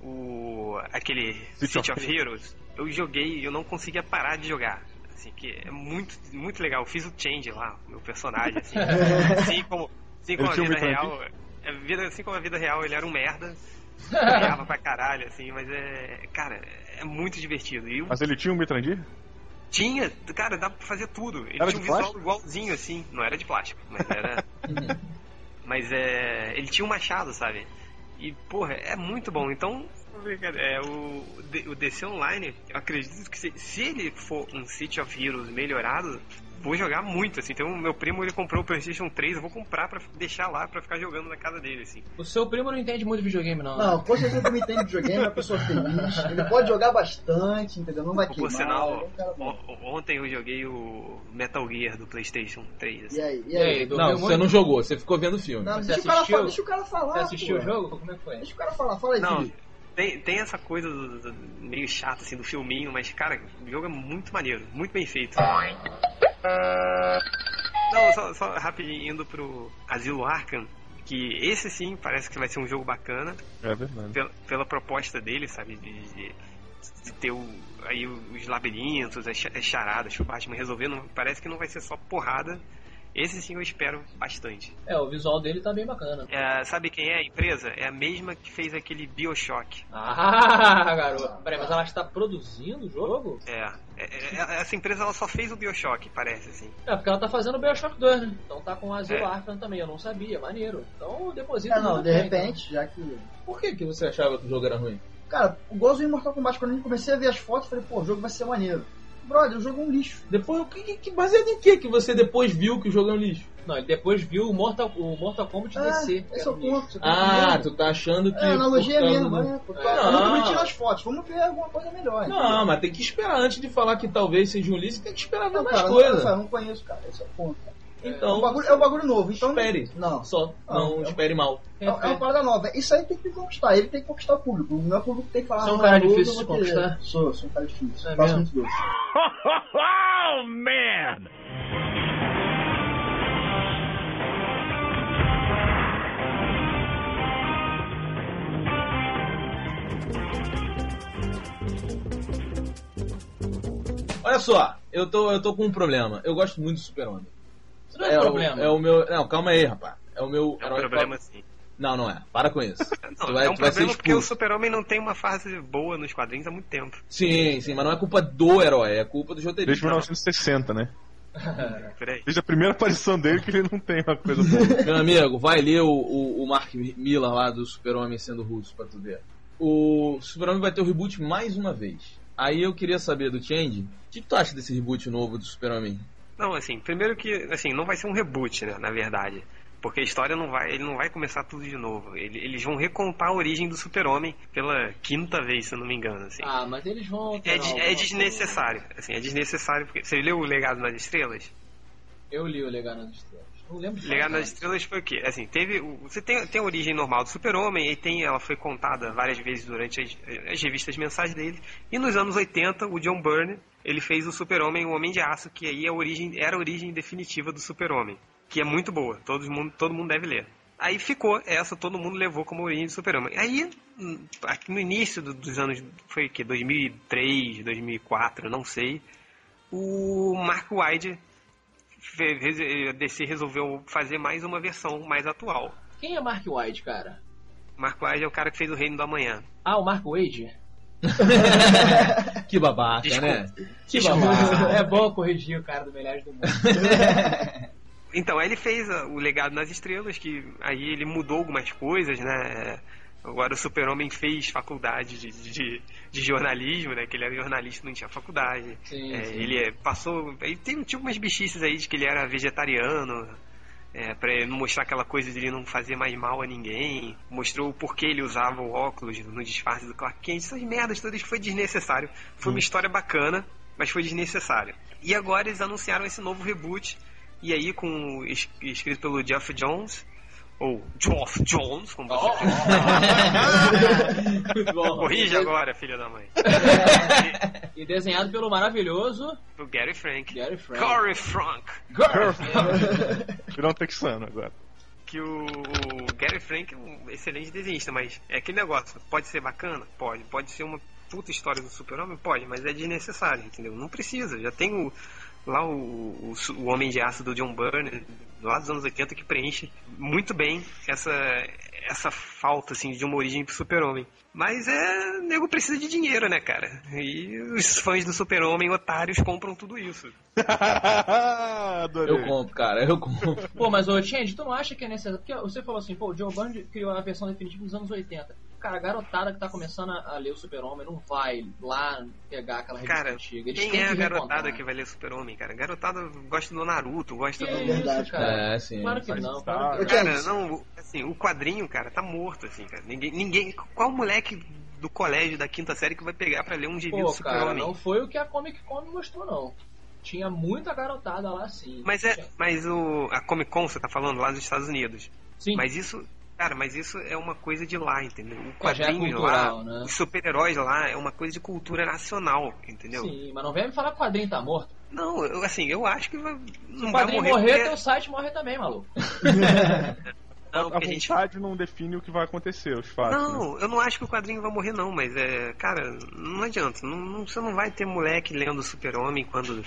o aquele City City, of of Heroes? Eu joguei e eu não conseguia parar de jogar. Assim, que é muito, muito legal. Eu fiz o change lá, o meu personagem, assim. assim como, assim como a vida real. a vida- assim como a vida real, ele era um merda. ganhava pra caralho, assim, mas é. Cara, é muito divertido. E o- Mas ele tinha um Mitrandir? tinha, cara, dá pra fazer tudo. Ele Era tinha um de visual plástico? igualzinho, assim. Não era de plástico, mas era. mas é. Ele tinha um machado, sabe? E, porra, é muito bom. Então, é, o, o DC Online, eu acredito que se, se ele for um City of Heroes melhorado, vou jogar muito, assim. Então, o meu primo, ele comprou o PlayStation 3, eu vou comprar pra deixar lá pra ficar jogando na casa dele, assim. O seu primo não entende muito de videogame, não. né? Não, com certeza ele entende videogame, é uma pessoa feliz. Ele pode jogar bastante, entendeu? Não vai Por queimar. sinal, ele é um ontem eu joguei o Metal Gear do PlayStation 3. assim. E aí? E E aí? Não, muito? você não jogou, você ficou vendo o filme. Não, deixa, o cara falar, deixa o cara falar. Você assistiu pô. o jogo? Como é que foi? Deixa o cara falar. Fala aí, Não, Felipe. Tem, tem essa coisa do- do- meio chata, assim, do filminho, mas, cara, o jogo é muito maneiro, muito bem feito. Não, só, só rapidinho, indo pro Asilo Arkham, que esse sim parece que vai ser um jogo bacana, É verdade. pela, pela proposta dele, sabe, de, de- de ter o, aí os labirintos, as cha- as charadas, o Batman resolvendo, parece que não vai ser só porrada. Esse sim eu espero bastante. É, o visual dele tá bem bacana. É, sabe quem é a empresa? É a mesma que fez aquele Bioshock. Ah, garoto. Peraí, mas ela está produzindo o jogo? É, é, é, essa empresa ela só fez o Bioshock, parece assim. É, porque ela tá fazendo o Bioshock 2, né? Então tá com o Asilo É. Arkham também, eu não sabia, maneiro. Então deposita É, não, de bem, repente, já que. Por que, que você achava que o jogo era ruim? Cara, o gosto do Mortal Kombat, quando eu comecei a ver as fotos, eu falei, pô, o jogo vai ser maneiro. Brother, o jogo é um lixo. Depois, o que, que, baseado em que que você depois viu que o jogo é um lixo? então. Não, ele depois viu o Mortal, o Mortal Kombat Ah, DC. esse é o ponto. tá Ah, tu tá achando que. É, analogia é por causa mesmo, né? Tô- É. muito Não. bonitinho nas fotos, vamos ver alguma coisa melhor. Não, mas tem que esperar antes de falar que talvez seja um lixo, tem que esperar ver Não, mais cara, coisas. Não, eu não conheço, cara. Esse é o ponto. É, Então, um bagulho, é um bagulho novo, então. espere. Não. Só, Não, não é- espere mal. É, é uma parada nova. Isso aí tem que conquistar. Ele tem que conquistar o público. Não é o público que tem que falar. Você é um "Ah, cara difícil de querer." conquistar? Sou, sou um cara difícil. É Faço muito doce. oh, man! Olha só, eu tô, eu tô com um problema. Eu gosto muito do Super-Homem. Isso não é, o- problema. é o meu. Não, calma aí, rapaz. É o meu. É um problema sim. Não, não é. Para com isso. Não, vai- é um problema porque o. Super-Homem não tem uma fase boa nos quadrinhos há muito tempo. Sim, sim, mas não é culpa do herói, é culpa dos Desde roteiristas. 1960, né? Peraí. Desde a primeira aparição dele que ele não tem uma coisa boa. Meu amigo, vai ler o, o, o Mark Miller lá do Super-Homem sendo russo pra tu ver. O Super-Homem vai ter o reboot mais uma vez. Aí eu queria saber do Change, o que, que tu acha desse reboot novo do Super-Homem? Não, assim, primeiro que, assim, não vai ser um reboot, né, na verdade. Porque a história não vai, ele não vai começar tudo de novo. Ele- eles vão recontar a origem do Super-Homem pela quinta vez, se eu não me engano, assim. Ah, mas eles vão. É, de- é desnecessário, assim, é desnecessário porque você leu o Legado nas Estrelas? coisa. Eu li o Legado nas Estrelas. Não lembro de Legado nas Estrelas foi o quê? Assim, teve. Você tem, tem a origem normal do Super-Homem, e tem, ela foi contada várias vezes durante as, as revistas mensais dele. E nos anos 80, o John Byrne, ele fez o Super-Homem, o Homem de Aço, que aí a origem, era a origem definitiva do Super-Homem. Que é muito boa, todo mundo, todo mundo deve ler. Aí ficou essa, todo mundo levou como origem do Super-Homem. Aí, hum, aqui no início do- dos anos, foi o quê? 2003, 2004, não sei. O Mark Wide a DC resolveu fazer mais uma versão mais atual. Quem é Mark White, cara? Mark Wade é o cara que fez o Reino do Amanhã. Ah, o Mark Wade? Que babaca, Desculpa. né? Que Desculpa. babaca. é bom corrigir o cara do Melhores do Mundo. Então, ele fez ah, o Legado nas Estrelas, que aí ele mudou algumas coisas, né? Agora o Super-Homem fez faculdade de, de, de jornalismo, né? Que ele era jornalista não tinha faculdade. Sim, É, sim. Ele passou. Ele tem tipo umas bichices aí de que ele era vegetariano. É, pra ele não mostrar aquela coisa de ele não fazer mais mal a ninguém. Mostrou o porquê ele usava o óculos no disfarce do Clark Kent. Essas merdas todas que foi desnecessário. Foi uma história bacana, mas foi desnecessário. E agora eles anunciaram esse novo reboot. E aí, com es- escrito pelo Jeff Jones, ou Geoff Jones, como você Muito bom. Corrige agora, filha da mãe. E desenhado pelo maravilhoso O Gary Frank. Gary Frank. Corey Frank. Virou um texano agora. que o, o Gary Frank é um excelente desenhista, mas é aquele negócio, pode ser bacana? Pode. Pode ser uma puta história do super-homem? Pode, mas é desnecessário, entendeu? Não precisa, já tem o, lá o, o, o Homem de Aço do John Byrne, lá dos anos 80, que preenche muito bem essa, essa falta assim, de uma origem pro super-homem. Mas é. O nego precisa de dinheiro, né, cara? E os fãs do super-homem otários compram tudo isso. Eu compro, cara, eu compro. Pô, mas ô Change, tu não acha que é necessário? Porque você falou assim, pô, o Joe Byrne criou a versão definitiva nos anos 80. Cara, a garotada que tá começando a, a ler o Super-Homem não vai lá pegar aquela revista Cara, antiga. Eles quem têm é a que garotada recontar. que vai ler Super-Homem, cara? A garotada gosta do Naruto, gosta Que do. É verdade, isso, cara? É, sim. Claro que não. claro que Cara, não, o- assim, o quadrinho, cara, tá morto, assim, cara. Ninguém. ninguém qual moleque do colégio da quinta série que vai pegar pra ler um gibi do Super-Homem? não foi o que a Comic Con me mostrou, não. Tinha muita garotada lá, sim. Mas é. Mas o. A Comic Con, você tá falando lá nos Estados Unidos. Sim. Mas isso. Cara, mas isso é uma coisa de lá, entendeu? O É, é quadrinho cultural, lá, né? os super-heróis lá é uma coisa de cultura nacional, entendeu? Sim, mas não vem me falar que o quadrinho tá morto. Não, eu, assim, eu acho que vai, Se não o vai quadrinho morrer. morrer, porque- teu site morre também, maluco. Não, a a gente vontade não define o que vai acontecer, os fatos. né? Não, eu não acho que o quadrinho vai morrer, não, mas é. Cara, não adianta. Não, não- você não vai ter moleque lendo Super-Homem quando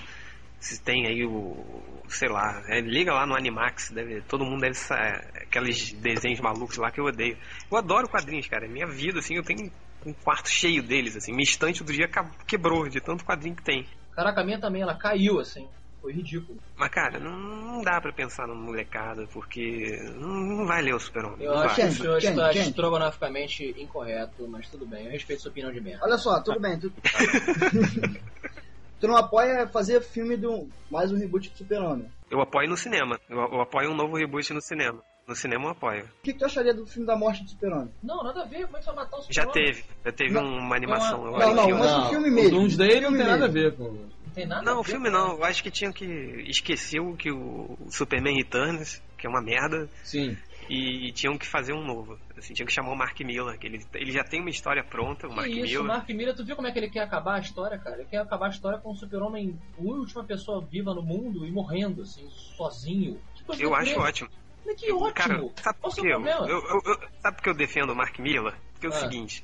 se tem aí o. Sei lá, é, liga lá no Animax, deve, todo mundo deve sa- aqueles desenhos malucos lá que eu odeio. Eu adoro quadrinhos, cara. É minha vida, assim, eu tenho um quarto cheio deles, assim. Minha estante outro dia quebrou de tanto quadrinho que tem. Caraca, a minha também, ela caiu, assim. Foi ridículo. Mas, cara, não, não dá pra pensar numa molecada, porque não, não vai ler o Super-Homem. Eu acho que o senhor Quem? está Quem? estrogonoficamente incorreto, mas tudo bem. Eu respeito sua opinião de merda. Olha só, tudo bem. Tu... tu não apoia fazer filme do mais um reboot do Super-Homem. Eu apoio no cinema. Eu, eu apoio um novo reboot no cinema. No cinema eu apoio. O que, que tu acharia do filme da morte do Super-Homem? Não, nada a ver. Como é que vai matar o Já super-homem? teve. Já teve Não, uma animação. não, eu não, acho não, que- mas o filme mesmo. O Doomsday não tem nada a ver com. Não tem nada a Não, o filme não. Eu acho que tinha que esquecer o que o Superman Returns, que é uma merda, Sim. E tinham que fazer um novo. Assim, tinham que chamar o Mark Miller, que ele, ele já tem uma história pronta, o Que Mark isso, Miller. Mark Miller, tu viu como é que ele quer acabar a história, cara? Ele quer acabar a história com o super-homem, a última pessoa viva no mundo e morrendo, assim, sozinho. Que Eu acho ótimo. Mas que ótimo! Cara, sabe por o quê? Eu, eu- eu- sabe que eu defendo o Mark Miller? Porque é o Ah. seguinte,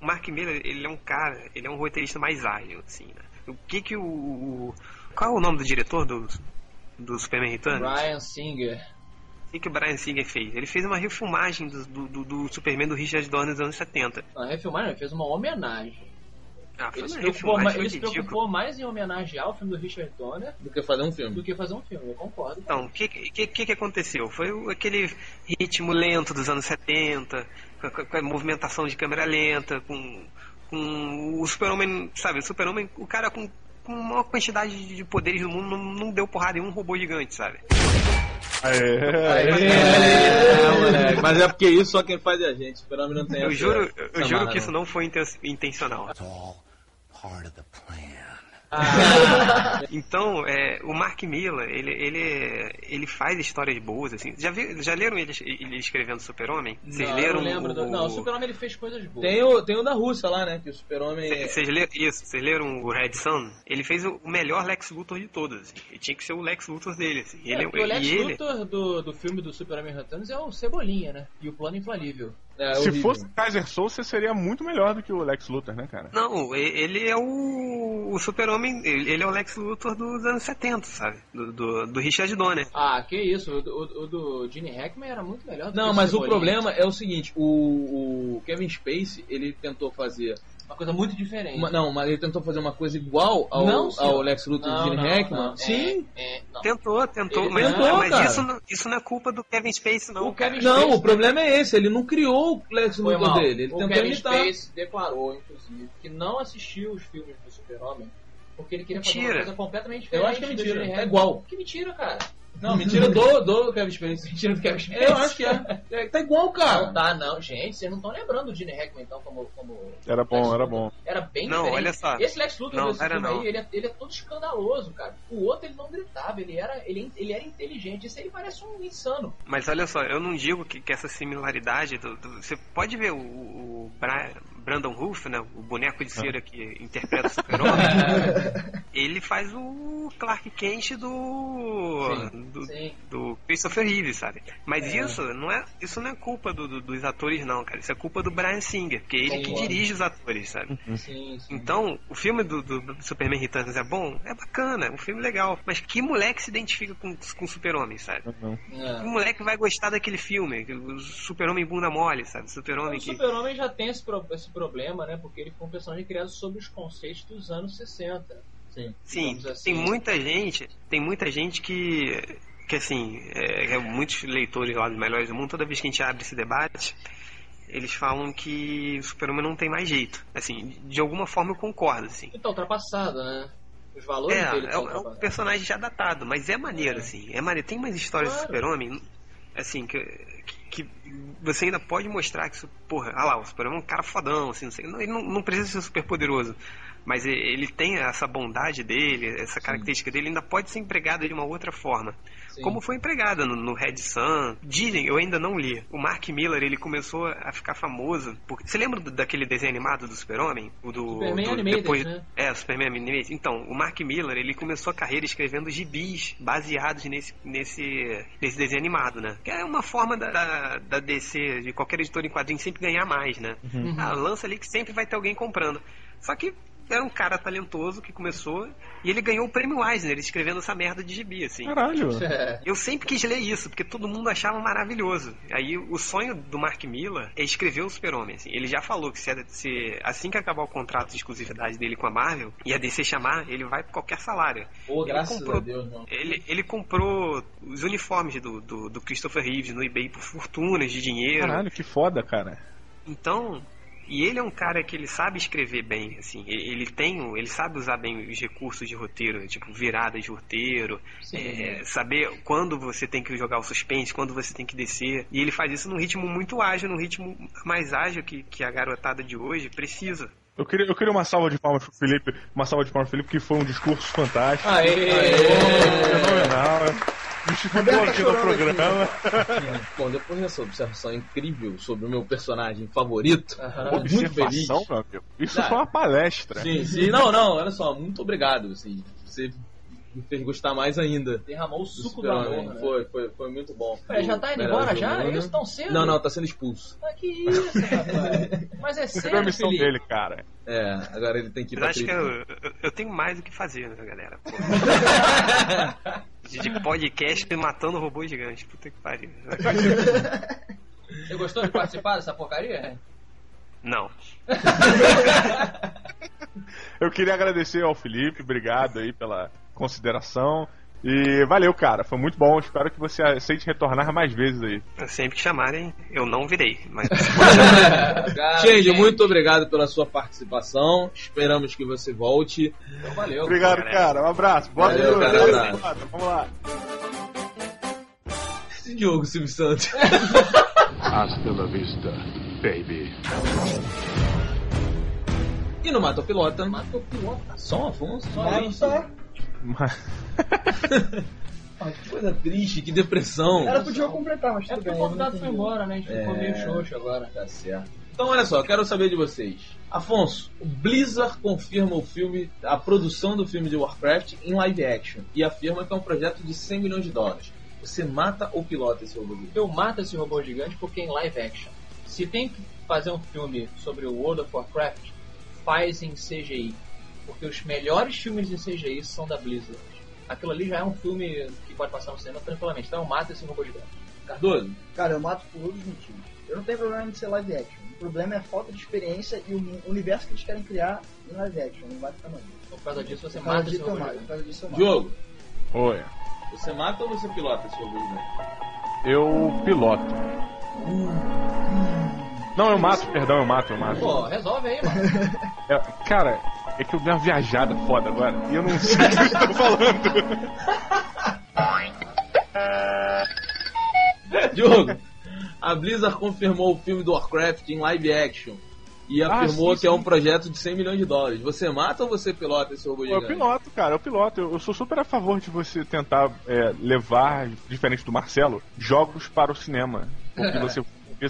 o Mark Miller, ele é um cara, ele é um roteirista mais ágil, assim, né? O que que o... o- Qual é o nome do diretor do, do Superman Returns? Brian Singer. O que, que o Brian Singer fez? Ele fez uma refilmagem do, do, do- Superman do Richard Donner nos anos 70. Não, refilmar, ele fez uma homenagem. Ah, foi Ele se, uma preocupou, refilmagem, ma- foi ele se preocupou mais em homenagear o filme do Richard Donner Do que fazer um filme. do que fazer um filme, eu concordo. Então, o que, que, que, aconteceu? Foi aquele ritmo lento dos anos 70, com a, com a movimentação de câmera lenta, com, com o super-homem, sabe, o super-homem, o cara com, com a maior quantidade de poderes do mundo não, não deu porrada em um robô gigante, sabe? É, É, moleque. Mas é porque isso só quem faz é a gente. Super-Homem não tem Eu juro, eu juro que isso não. foi inten- intencional. Então, é, o Mark Miller, ele, ele, ele faz histórias boas, assim. Já, vi, já leram ele, ele escrevendo Super-Homem? Vocês não, leram eu lembro do... o... Não, o Super-Homem ele fez coisas boas. Tem o, tem o da Rússia lá, né? Que o Super-Homem. Vocês leram isso? Vocês leram o Red Sun? Ele fez o melhor Lex Luthor de todos. Assim. E tinha que ser o Lex Luthor dele. Assim. É, Ele, porque o Lex e ele, Luthor do, do filme do Super-Homem Returns é o Cebolinha, né? E o Plano Infalível. É, Se horrível. fosse Kaiser Soul, você seria muito melhor do que o Lex Luthor, né, cara? Não, ele é o, o Super-Homem. Ele é o Lex Luthor dos anos 70, sabe? Do, do, do Richard Donner. Ah, que isso. O, do- o, o do Gene Hackman era muito melhor do que Não, mas o problema é o seguinte: o, o Kevin Spacey ele tentou fazer. Uma coisa muito diferente. uma- não, mas ele tentou fazer uma coisa igual ao, Não, ao Lex Luthor Não, de Gene não, Hackman. não. Sim. É, é, não. Tentou, tentou, Ele mas, tentou, mas cara. isso, não, isso não é culpa do Kevin Spacey, não. O Kevin cara. Não, o problema é esse. Ele não criou o Lex Luthor mal. dele. Ele o tentou Kevin imitar. Spacey declarou, inclusive, que não assistiu os filmes do Super-Homem porque ele queria fazer uma Mentira. coisa completamente diferente. Eu acho que é mentira. É igual. Que mentira, cara. Não, mentira do, do Kevin Spacey. Mentira do Kevin Spacey. Eu acho que é. É, Tá igual, Não cara. tá, não. Gente, vocês não estão lembrando do Gene Hackman, então, como... como Era bom, Lex era Luthor. bom. Era bem Não, diferente. olha só. Esse Lex Luthor Não, desse era filme não. aí, ele é, ele é todo escandaloso, cara. O outro, ele não gritava, ele era, ele, ele era inteligente. Isso aí parece um insano. Mas olha só, eu não digo que, que essa similaridade. Do, do- você pode ver o, o Brian, Brandon Ruff, né, o boneco de cera que interpreta o Super-Homem, ele faz o Clark Kent do Sim, do, sim. do Christopher Reeve, sabe? Mas É. isso não é isso não é culpa do- do- dos atores não, cara. Isso é culpa do Brian Singer, porque é ele que dirige os atores, sabe? Sim, sim. Então, o filme do, do- Superman Returns é bom? É bacana, é um filme legal. Mas que moleque se identifica com, com o Super-Homem, sabe? Que É. moleque vai gostar daquele filme? O Super-Homem bunda mole, sabe? Super-Homem O que. Super-Homem já tem esse, pro- esse problema, né? Porque ele foi um personagem criado sob os conceitos dos anos 60. Sim, Sim, assim. tem muita gente, tem muita gente que, que assim, é, é, muitos leitores lá dos melhores do mundo, toda vez que a gente abre esse debate, eles falam que o super-homem não tem mais jeito. Assim, de alguma forma eu concordo, assim. Ele tá ultrapassado, né? Os valores É, dele é, é um personagem já datado, mas é maneiro, assim. É maneiro. Tem umas histórias Claro. do super-homem, assim, que, que, você ainda pode mostrar que, isso- porra, ah lá, o super-homem é um cara fodão, assim, não sei. Não, ele não, não precisa ser super poderoso. Mas e- ele tem essa bondade dele, essa característica dele, ainda pode ser empregada de uma outra forma. Sim. Como foi empregada no, no Red Sun. Dizem, eu ainda não li. O Mark Miller, ele começou a ficar famoso. Porque, você lembra do- daquele desenho animado do Super-Homem? O do, Superman do- Animated, depois, né? É, o Superman Animated. Então, o Mark Miller, ele começou a carreira escrevendo gibis baseados nesse, nesse, nesse desenho animado, né? Que é uma forma da, da, da DC, de qualquer editor em quadrinhos, sempre ganhar mais, né? Uhum. Ah, lança ali que sempre vai ter alguém comprando. Só que era um cara talentoso que começou e ele ganhou o prêmio Eisner escrevendo essa merda de gibi, assim. Caralho. É. Eu sempre quis ler isso, porque todo mundo achava maravilhoso. Aí o sonho do Mark Miller é escrever o Super-Homem. assim. Ele já falou que se, se- assim que acabar o contrato de exclusividade dele com a Marvel e a DC chamar, ele vai por qualquer salário. Pô, Ele graças comprou- a Deus, não. Ele, ele comprou os uniformes do, do, do Christopher Reeves no eBay por fortunas de dinheiro. Caralho, que foda, cara. Então, e ele é um cara que ele sabe escrever bem, assim, ele tem, o- ele sabe usar bem os recursos de roteiro, tipo viradas de roteiro, é, saber quando você tem que jogar o suspense, quando você tem que descer, e ele faz isso num ritmo muito ágil, num ritmo mais ágil que, que a garotada de hoje precisa. Eu queria, eu queria uma salva de palmas pro Felipe, uma salva de palmas pro Felipe, que foi um discurso fantástico. Aê! Fenomenal. Roberto aqui no programa. Bom, depois dessa observação incrível sobre o meu personagem favorito, tô muito feliz. Observação, meu amigo. Isso Ah. foi uma palestra. Sim, sim. Não, não, olha só, muito obrigado. Assim, você me fez gostar mais ainda. Derramou o do suco do Super-Homem. amor, né? Foi, foi, foi muito bom. Peraí, já tá indo embora já? mundo. Isso tão cedo? Não, não, tá sendo expulso. Ah, que isso, rapaz. Mas é viu a sério, missão Felipe. dele, cara. É, agora ele tem que ir Mas pra acho que eu, eu, eu tenho mais o que fazer, né, galera? De, de podcast matando robô gigante. Puta que pariu. Você gostou de participar dessa porcaria? Não. Eu queria agradecer ao Felipe, obrigado aí pela consideração. E valeu, cara. Foi muito bom. Espero que você aceite retornar mais vezes aí. Sempre que chamarem, eu não virei. Mas Change, muito obrigado pela sua participação. Esperamos que você volte. Então valeu. Obrigado, galera. cara. Um abraço. Boa Valeu, noite. cara, noite. Vamos lá. Esse Diogo Silvio Santos. Hasta la vista, baby. E no Mata Pilota, Matou o piloto. só um Afonso, só isso. Mata. Ah, que coisa triste, que depressão. Era pro Diogo completar, mas É porque bem. o convidado foi embora, né? A gente ficou É. meio xoxo agora. Tá certo. Então, olha só, quero saber de vocês. Afonso, o Blizzard confirma o filme, a produção do filme de Warcraft em live action e afirma que é um projeto de 100 milhões de dólares. Você mata ou pilota esse robô? Eu mato esse robô gigante porque é em live action. Se tem que fazer um filme sobre o World of Warcraft, faz em CGI. Porque os melhores filmes em CGI são da Blizzard. Aquilo ali já é um filme que pode passar no cinema tranquilamente. Então eu mato esse robô gigante. Cardoso? Cara, eu mato por outros motivos. Eu não tenho problema de ser live action. O problema é a falta de experiência e o universo que eles querem criar em live action. Não vai ficar maneiro. Então, por causa disso você Por causa mata esse disso robô. Por causa disso eu mato. Diogo, Oi. você mata ou você pilota esse robô gigante? Eu piloto. Não, eu mato, perdão, eu mato, eu mato. Pô, resolve aí, mano. É, cara, é que eu dei uma viajada foda agora e eu não sei o que vocês estão falando. Diogo, a Blizzard confirmou o filme do Warcraft em live action e Ah, afirmou sim, que é um projeto de 100 milhões de dólares. Você mata ou você pilota esse robô Eu gigante? piloto, cara, eu piloto. Eu, eu sou super a favor de você tentar é, levar, diferente do Marcelo, jogos para o cinema. Porque você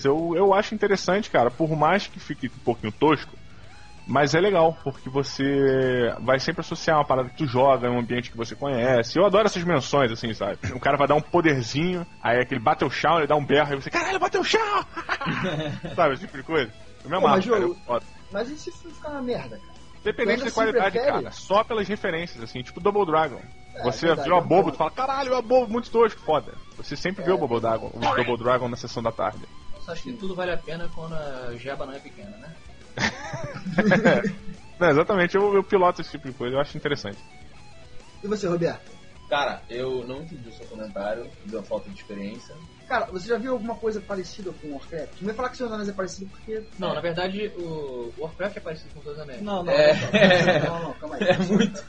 Eu, eu acho interessante, cara, por mais que fique um pouquinho tosco, mas é legal, porque você vai sempre associar uma parada que tu joga em um ambiente que você conhece. Eu adoro essas menções, assim, sabe? O cara vai dar um poderzinho, aí aquele bate o chão, ele dá um berro, aí você, caralho, bateu o chão! sabe, esse tipo de coisa. Eu me Pô, amarro, mas, cara. Eu foda. Mas e se isso ficar uma merda, cara? Independente Tu da qualidade, prefere? cara, só pelas referências, assim, tipo Double Dragon. É, Você verdade, viu a eu bobo, tu fala, caralho, a bobo, muito tosco, foda. Você sempre vê É. o Double Dragon, o Double Dragon na sessão da tarde. Acho que tudo vale a pena quando a jeba não é pequena, né? Não, exatamente, eu, eu piloto esse tipo de coisa, eu acho interessante. E você, Roberto? Cara, eu não entendi o seu comentário, deu uma falta de experiência. Cara, você já viu alguma coisa parecida com Warcraft? Não vai falar que o Senhor dos Anéis é parecido porque... Não, na verdade, o Warcraft é parecido com Seus Anéis. Não, não, É. não, não, não, calma aí. É muito.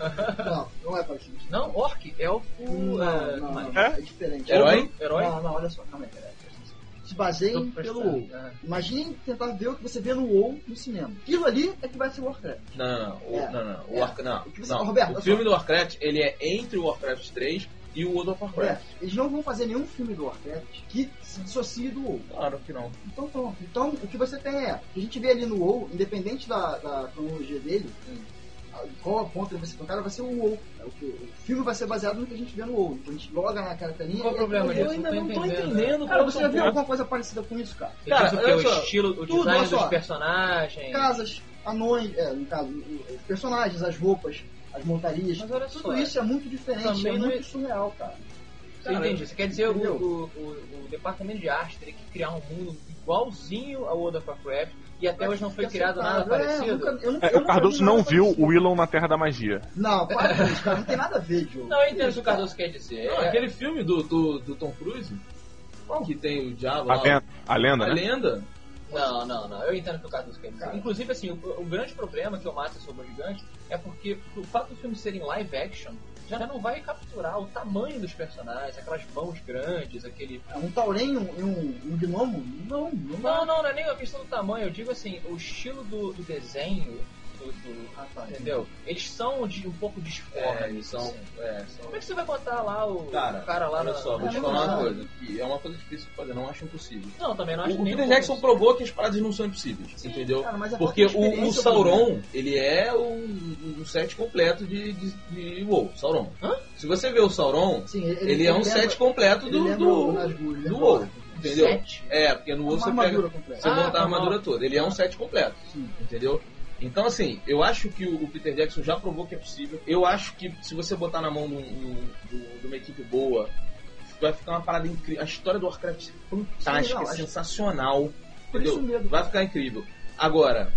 Não, não é parecido. Não, Orc, Elfo... Não, é, não, mas- não, É? é diferente. Herói? Herói? Não, não, olha só, calma aí, peraí. Se baseiem pelo WoW. É. Imaginem tentar ver o que você vê no WoW no cinema. Aquilo ali é que vai ser Warcraft. Não, não, não. O, É. não, não. O É. Warcraft, não. O que você- não. Roberto, o filme só. do Warcraft, ele é entre o Warcraft 3 e o World of Warcraft. É, eles não vão fazer nenhum filme do Warcraft que se dissocie do WoW. Claro que não. Então pronto. Então o que você tem é, o que a gente vê ali no WoW, independente da, da cronologia dele, qual a ponta ele vai ser tocada, vai ser o WoW. É, O, que- o filme vai ser baseado no que a gente vê no WoW. Então a gente loga naquela telinha Qual o problema disso? Eu ainda não tô entendendo. Cara, você já o viu alguma coisa parecida com isso, cara? Cara, o O estilo, o tudo, design dos personagens. Casas, anões, é, no caso, os personagens, as roupas, as montarias. Mas olha Tudo isso é muito diferente, também é não é- muito surreal, cara. Você entende? Você quer dizer o, o- o departamento de arte teria que criar um mundo igualzinho ao World of Warcraft e até hoje não foi criado nada É, parecido? nunca- eu nunca- É, eu o nunca Cardoso vi não viu parecido. o Willow na Terra da Magia. Não, para com isso, cara. Não tem nada a ver, Diogo. Não, eu entendo o que o Cardoso quer dizer. Não, É- aquele filme do, do, do Tom Cruise, que tem o diabo A lá, lenda, a lenda a né? lenda. Não, não, não. Eu entendo o que o Cardoso quer dizer. Cara. Inclusive, assim, o, o grande problema que eu mato sobre o gigante é porque o fato do filme ser em live action já não vai capturar o tamanho dos personagens, aquelas mãos grandes, aquele. Um taurém e um, um, gnomo? Não, não. Não, não, não é nem a questão do tamanho, eu digo assim, o estilo do, do desenho, do, do- Ah, tá, entendeu? Eles são de, um pouco disformes. É, são. assim. É, são Como é que você vai botar lá o Cara, o cara lá olha na- só, vou É, te falar uma coisa, que é uma coisa difícil de fazer, não acho impossível. Não, também não acho O, Peter Jackson provou que as paradas não são impossíveis, entendeu? Cara, é Porque o, o Sauron, ele é um, um set completo de, de, de WoW, Sauron. Se você vê o Sauron, Sim, ele, ele, é um lembra- set completo do, do, o Nazgûl, ele do lembra WoW, entendeu? Sete? É, porque no WoW Uma você armadura pega, completa. você Ah, monta a armadura bom. toda. Ele é um set completo, Sim. entendeu? Então, assim, eu acho que o Peter Jackson já provou que é possível. Eu acho que se você botar na mão de, um- de de uma equipe boa, vai ficar uma parada incrível. A história do Warcraft é fantástica, Sim, não, é sensacional. Por Entendeu? isso mesmo. Vai ficar incrível. Agora,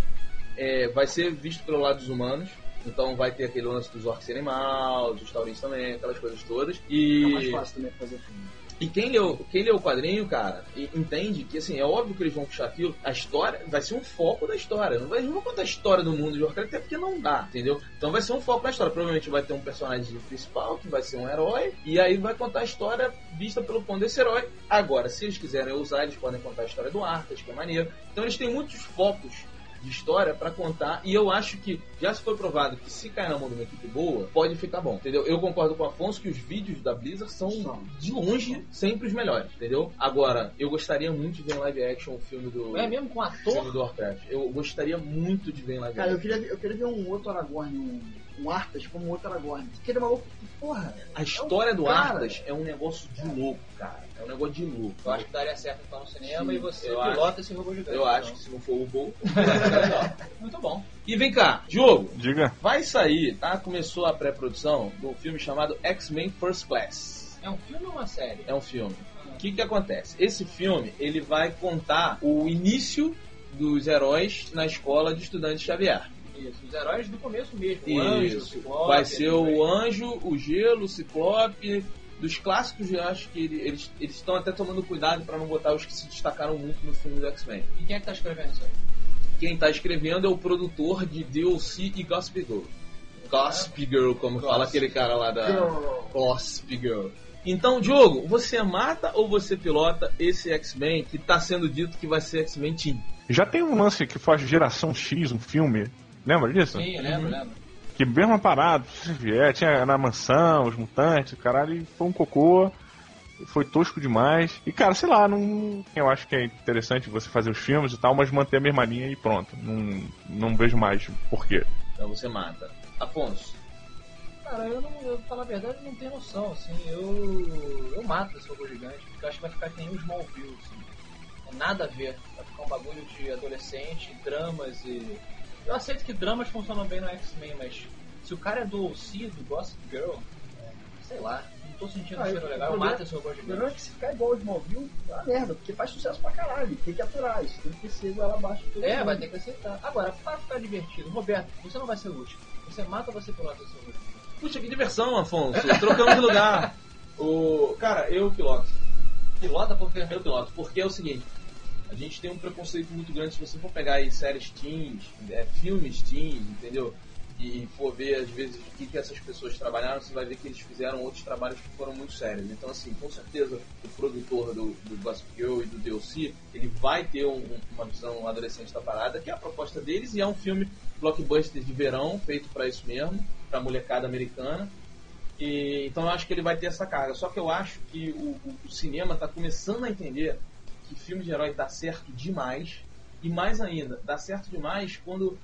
é, vai ser visto pelo lado dos humanos. Então vai ter aquele lance dos orcs serem maus, dos taurins também, aquelas coisas todas. É mais E, fácil também fazer filme. E quem leu, quem leu o quadrinho, cara, entende que assim, é óbvio que eles vão puxar aquilo. A história vai ser um foco da história. Não vai não contar a história do mundo de Warcraft, até porque não dá, entendeu? Então vai ser um foco da história. Provavelmente vai ter um personagem principal, que vai ser um herói, e aí vai contar a história vista pelo ponto desse herói. Agora, se eles quiserem usar, eles podem contar a história do Arthas, que é maneiro. Então eles têm muitos focos de história pra contar e eu acho que já se foi provado que se cair na mão de uma equipe boa pode ficar bom, entendeu? Eu concordo com o Afonso que os vídeos da Blizzard são São. de longe sempre os melhores, entendeu? Agora, eu gostaria muito de ver em live action o filme do É mesmo com filme ator? do Warcraft. Eu gostaria muito de ver em live Cara, eu action. queria, ver- eu queria ver um outro Aragorn, um, um Arthas como um outro Aragorn. Aquele maluco, porra. A história do Cara. Arthas é um negócio de louco, cara. É um negócio de louco. Eu acho que daria certo então no cinema Sim, e você eu pilota esse robô gigante. Eu acho que se não for o legal. Muito bom. E vem cá, Diogo, Diga. vai sair, tá? Começou a pré-produção de um filme chamado X-Men First Class. É um filme ou uma série? É um filme. O que que acontece? Esse filme, ele vai contar o início dos heróis na escola de estudantes Xavier. Isso, os heróis do começo mesmo. O Anjo, o Isso. Ciclope, Vai ser o. Anjo, o Gelo, o Ciclope. Dos clássicos, eu acho que ele- eles eles estão até tomando cuidado para não botar os que se destacaram muito no filme do X-Men. E quem é que tá escrevendo isso aí? Quem tá escrevendo é o produtor de DLC e Gossip Girl. Gossip Girl, como fala aquele cara lá da Gossip Girl. Então, Diogo, você mata ou você pilota esse X-Men que tá sendo dito que vai ser X-Men Team? Já tem um lance que faz Geração X, um filme. Lembra disso? Sim, eu lembro, lembro. Que mesma parada, se vier, tinha na mansão, os mutantes, o caralho, e foi um cocô. foi tosco demais. E, cara, sei lá, não. Eu acho que é interessante você fazer os filmes e tal, mas manter a mesma linha e pronto. Não, não vejo mais porquê. Então você mata. Afonso. Cara, eu não, eu, pra falar a verdade, não tenho noção, assim, eu, eu mato esse robô gigante, porque eu acho que vai ficar que nem um Smallville, assim. É nada a ver, vai ficar um bagulho de adolescente, dramas e... Eu aceito que dramas funcionam bem no X-Men, mas se o cara é do OC, do Gossip Girl, é, sei lá, não tô sentindo um Ah, cheiro o legal, eu mato esse robô O problema é que se ficar igual o Smallville, é uma merda, porque faz sucesso pra caralho. Tem que aturar isso, tem que ser ela abaixo de todo É, mundo. vai ter que aceitar. Agora, para ficar divertido, Roberto, você não vai ser o último. Você mata ou você pilota seu robô? Puxa, que diversão, Afonso. Trocamos de lugar. O... Cara, eu piloto. Pilota porque Eu piloto, porque é o seguinte. A gente tem um preconceito muito grande se você for pegar aí séries teens, é, filmes teens, entendeu? E for ver, às vezes, o que, que essas pessoas trabalharam, você vai ver que eles fizeram outros trabalhos que foram muito sérios. Então, assim, com certeza, o produtor do, do Gossip Girl e do DLC, ele vai ter um- um- uma visão adolescente da parada, que é a proposta deles, e é um filme blockbuster de verão, feito para isso mesmo, pra molecada americana. E, então eu acho que ele vai ter essa carga. Só que eu acho que o, o- o cinema está começando a entender que filme de herói dá certo demais. E mais ainda, dá certo demais quando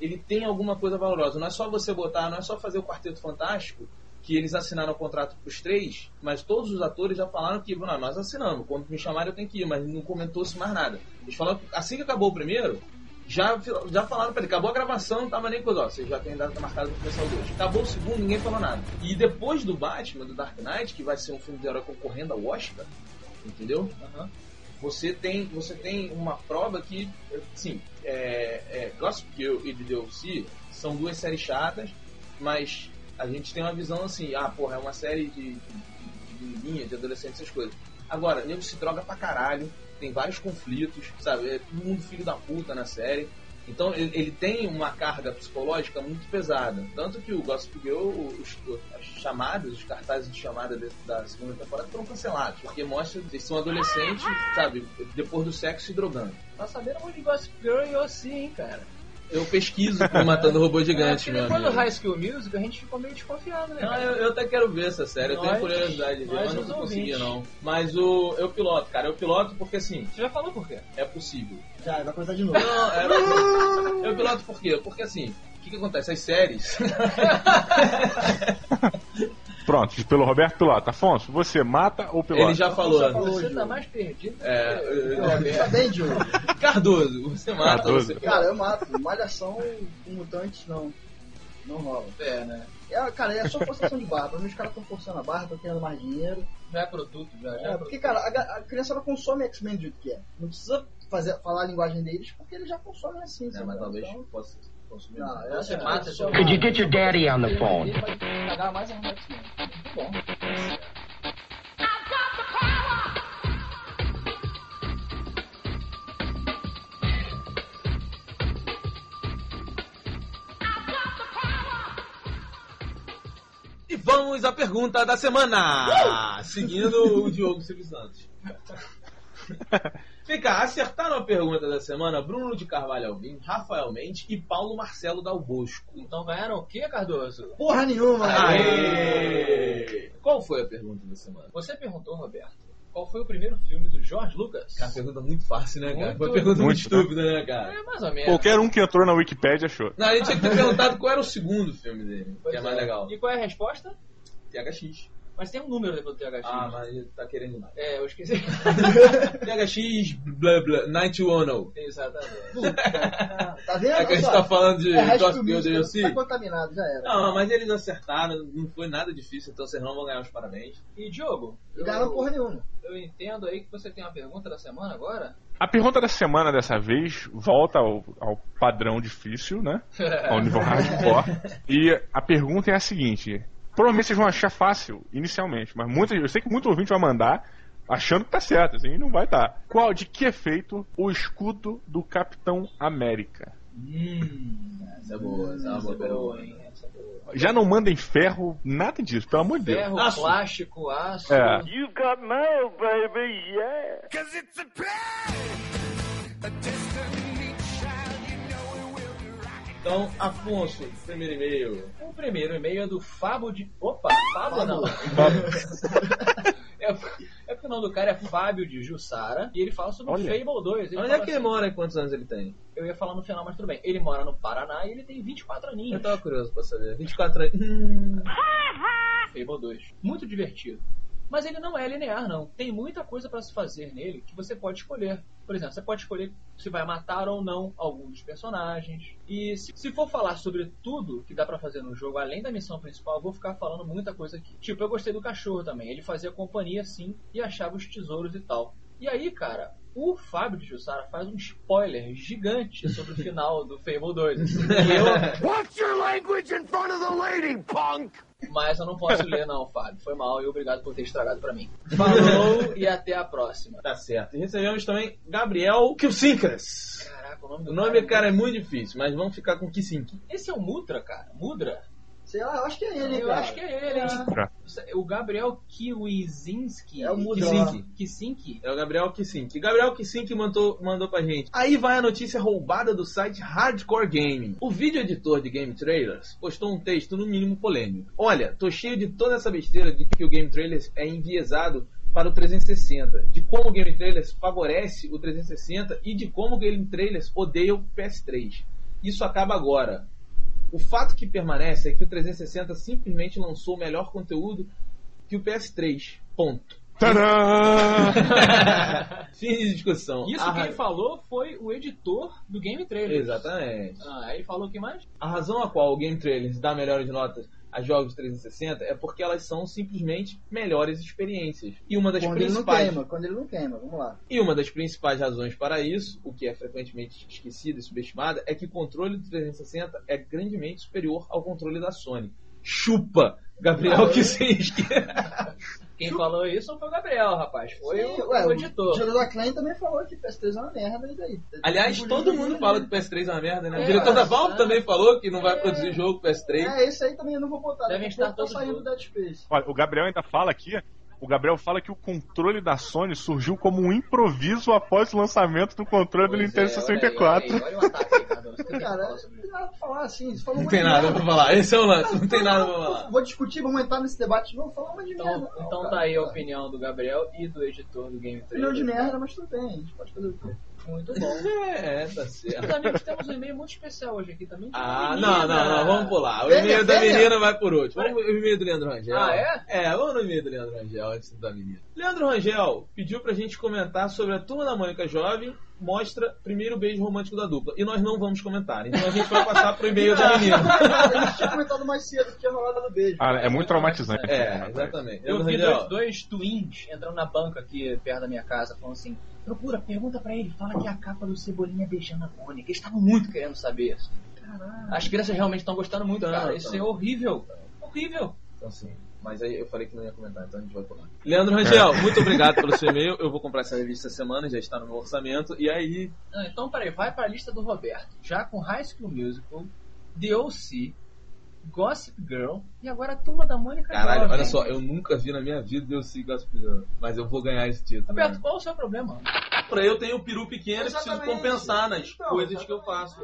ele tem alguma coisa valorosa. Não é só você botar, não é só fazer o Quarteto Fantástico, que eles assinaram o contrato para os três, mas todos os atores já falaram que não, nós assinamos. Quando me chamarem eu tenho que ir, mas não comentou-se mais nada. Eles falaram assim que acabou o primeiro, já, já falaram pra ele, acabou a gravação, não tava nem coisa, ó, você já tem data marcada pra começar o 2. Acabou o segundo, ninguém falou nada. E depois do Batman, do Dark Knight, que vai ser um filme de herói concorrendo ao Oscar, entendeu? Você tem, você tem uma prova que, sim, é, é, Gossip Girl e The DLC são duas séries chatas, mas a gente tem uma visão assim, ah, porra, é uma série de, de, de menininha, de adolescente, essas coisas. Agora, nego se droga pra caralho, tem vários conflitos, sabe? É todo mundo filho da puta na série. Então ele, ele tem uma carga psicológica muito pesada. Tanto que o Gossip Girl, os, as chamadas, os cartazes de chamada de- da segunda temporada foram cancelados. Porque mostra que eles são adolescentes, sabe? Depois do sexo se drogando. Tá sabendo muito de Gossip Girl e eu sim, hein, cara. Eu pesquiso por Matando Robô Gigante, É, meu porque depois do amigo. High School Music a gente ficou meio desconfiado, né? Não, eu, eu até quero ver essa série, eu tenho Nós- curiosidade de ver, nós mas não os vou conseguir ouvintes. não. Mas o, eu piloto, cara, eu piloto porque assim, Você já falou por quê? é possível. Já, vai começar de novo. Não, é, eu piloto por quê? Porque assim, o que, que acontece? As séries. Pronto, pelo Roberto Pilota. Afonso, você mata ou pilota? Ele já falou. Já falou. Você Diogo. tá mais perdido É, que eu- o Roberto. Tá bem, Diogo? Cardoso, você mata, Cardoso. você Cara, eu mato. Malhação com mutantes, não. Não rola. É, né? É, cara, é só forçação de barra. Pra mim, os caras estão forçando a barra, estão querendo mais dinheiro. Já é produto, já, já é, É, porque, cara, a, a criançada consome X-Men do jeito que é. Não precisa fazer, falar a linguagem deles, porque eles já consomem assim. É, sabe? mas talvez Então, possa. Não, mais. é- Você é- mata é seu Could you get your daddy on the phone? Cagar mais. Muito bom. E vamos à pergunta da semana! Seguindo o Diogo Silvio Santos. Vem cá, acertaram a pergunta da semana Bruno de Carvalho Alvim, Rafael Mendes e Paulo Marcelo Dal Bosco. Então ganharam o quê, Cardoso? Porra nenhuma, né? Aê! Qual foi a pergunta da semana? Você perguntou, Roberto, qual foi o primeiro filme do George Lucas? É uma pergunta muito fácil, né, cara? Muito- Foi uma pergunta muito, muito, estúpida, né, cara? É, mais ou menos. Qualquer um que entrou na Wikipedia achou. Não, a gente tinha que ter perguntado qual era o segundo filme dele, Pois que é mais legal. E qual é a resposta? THX. Mas tem um número depois do THX. Ah, mas ele tá querendo mais. É, eu esqueci. THX, blá blá, 920. Exatamente. Tá vendo? É que a gente tá falando de é, DLC. Tá contaminado, já era. Não, mas eles acertaram, não foi nada difícil, então vocês não vão ganhar os parabéns. E Diogo, Não ganharam porra nenhuma. eu entendo aí que você tem uma pergunta da semana agora. A pergunta da semana dessa vez volta ao, ao padrão difícil, né? Ao nível hardcore. E a pergunta é a seguinte: provavelmente vocês vão achar fácil inicialmente, mas muita, eu sei que muito ouvinte vai mandar achando que tá certo, assim, e não vai estar. Qual, de que é feito o escudo do Capitão América? Hum, Essa é boa, essa é uma é boa boa, pergunta. hein? Essa é boa. Já não mandem ferro, nada disso, pelo amor de Deus. Ferro, Aço. plástico, aço. É. You got mail, baby, yeah. Então, Afonso, primeiro e-mail. O primeiro e-mail é do Fábio de. Opa, Fábio não. É, nome do cara é Fábio de Jussara e ele fala sobre Olha. o Fable 2. Ele Onde é que ele assim- mora e quantos anos ele tem? Eu ia falar no final, mas tudo bem. Ele mora no Paraná e ele tem 24 aninhos. Eu tava curioso pra saber. 24 anos. Hum. Fable 2. Muito divertido. Mas ele não é linear, não. Tem muita coisa pra se fazer nele que você pode escolher. Por exemplo, você pode escolher se vai matar ou não algum dos personagens. E se, se for falar sobre tudo que dá pra fazer no jogo, além da missão principal, eu vou ficar falando muita coisa aqui. Tipo, eu gostei do cachorro também. Ele fazia companhia sim e achava os tesouros e tal. E aí, cara, o Fábio de Jussara faz um spoiler gigante sobre o final do Fable 2. assim. E eu, Watch your language in front of the lady, punk! Mas eu não posso ler não, Fábio. Foi mal e obrigado por ter estragado pra mim. Falou e até a próxima. Tá certo. E recebemos também Gabriel Kilsinkers. Caraca, o nome do O nome, cara, é muito difícil, mas vamos ficar com Kisink. Esse é o Mudra, cara. Mudra? Sei lá, eu acho que é ele, Eu cara. acho que é ele, hein? O Gabriel Kiwizinski. É o Mudra. Kisink. Kisink? É o Gabriel Kisink. Gabriel Kisink mandou, mandou pra gente. Aí vai a notícia roubada do site Hardcore Gaming. O vídeo editor de Game Trailers postou um texto no mínimo polêmico. Olha, tô cheio de toda essa besteira de que o Game Trailers é enviesado para o 360, de como o Game Trailers favorece o 360 e de como o Game Trailers odeia o PS3. Isso acaba agora. O fato que permanece é que o 360 simplesmente lançou melhor conteúdo que o PS3. Ponto. Fim de discussão. Isso A quem ra- falou foi o editor do Game Trailer. Exatamente. Ah, aí falou o que mais? A razão a qual o Game Trailers dá melhores notas a jogos de 360 é porque elas são simplesmente melhores experiências. E uma das Quando ele não principais queima, quando ele não queima, vamos lá. E uma das principais razões para isso, o que é frequentemente esquecido e subestimado, é que o controle do 360 é grandemente superior ao controle da Sony. Chupa, Gabriel Ah, Kicinski. Quem falou isso não foi o Gabriel, rapaz. Foi Sim, o, ué, o o editor. Jonathan Klein também falou que PS3 é uma merda, e daí? Aliás, Tipo, todo mundo fala que o PS3 é uma merda, né? O É, diretor da é. Valve também falou que não vai produzir jogo PS3. É, esse aí também eu não vou botar. Devem a estar todos tá saindo juntos. Dead Space. Olha, o Gabriel ainda fala aqui. O Gabriel fala que o controle da Sony surgiu como um improviso após o lançamento do controle do Pois Nintendo é, olha 64. aí, Olha, aí, olha ataque que Cara, não tem isso? nada pra falar assim. Falou Não tem nada pra falar. Esse é o lance, não tem nada pra falar. Vou discutir, vamos entrar nesse debate de novo, falar uma de merda. Então, Não, então cara. tá aí a opinião do Gabriel e do editor do Game Opinião Trailer. de merda, mas tudo bem, a gente pode fazer o quê? Muito bom. É, tá certo. Meus amigos, temos um e-mail muito especial hoje aqui também. uma Ah, menina. não, não, não, vamos pular. O e-mail da menina vai por último. Vamos no e-mail do Leandro Rangel. Ah, é? É, vamos no e-mail do Leandro Rangel antes da menina. Leandro Rangel pediu pra gente comentar sobre a Turma da Mônica Jovem mostra primeiro beijo romântico da dupla. E nós não vamos comentar. Então a gente vai passar pro e-mail da menina. a gente tinha comentado mais cedo que tinha rolado do beijo. Ah, é muito traumatizante. É, exatamente. Eu Leandro vi dois, dois twins entrando na banca aqui perto da minha casa, falando assim: procura, pergunta pra ele, fala que é a capa do Cebolinha beijando a Mônica. Eles estavam muito querendo saber. assim. As crianças realmente estão gostando muito, cara. Isso é horrível. Horrível. Então, sim. Mas aí eu falei que não ia comentar, então a gente vai pular. Leandro Rangel, muito obrigado pelo seu e-mail. Eu vou comprar essa revista essa semana, já está no meu orçamento. E aí, Ah, então, peraí, vai pra lista do Roberto. Já com High School Musical, The O.C., Gossip Girl e agora a Turma da Mônica caralho, Jovem. olha só, eu nunca vi na minha vida Deus se Gossip Girl, mas eu vou ganhar esse título. Roberto, né? qual o seu problema? Pra eu tenho um peru pequeno e preciso compensar nas Então, coisas que eu faço.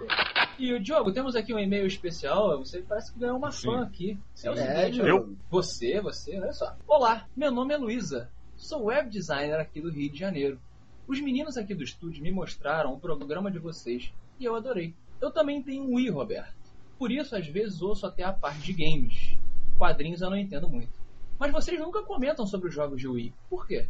E o Diogo, temos aqui um e-mail especial. Você parece que ganhou uma Sim. fã aqui. É o É, seguinte, Diogo. Você, você, olha só. Olá, meu nome é Luísa. Sou web designer aqui do Rio de Janeiro. Os meninos aqui do estúdio me mostraram o programa de vocês e eu adorei. Eu também tenho um Wii, Roberto. Por isso, às vezes, ouço até a parte de games. Quadrinhos eu não entendo muito. Mas vocês nunca comentam sobre os jogos de Wii. Por quê?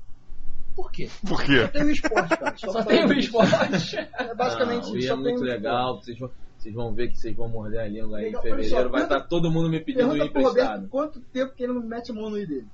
Por quê? Por quê? Só tem o esporte, cara. Só tem o esporte. É basicamente ah, o isso. Só é muito legal, vocês vão, vocês vão ver que vocês vão morder a língua aí em Legal, fevereiro. só, vai estar todo mundo me pedindo Pergunta pro Roberto emprestado. quanto tempo que ele não mete a mão no I dele.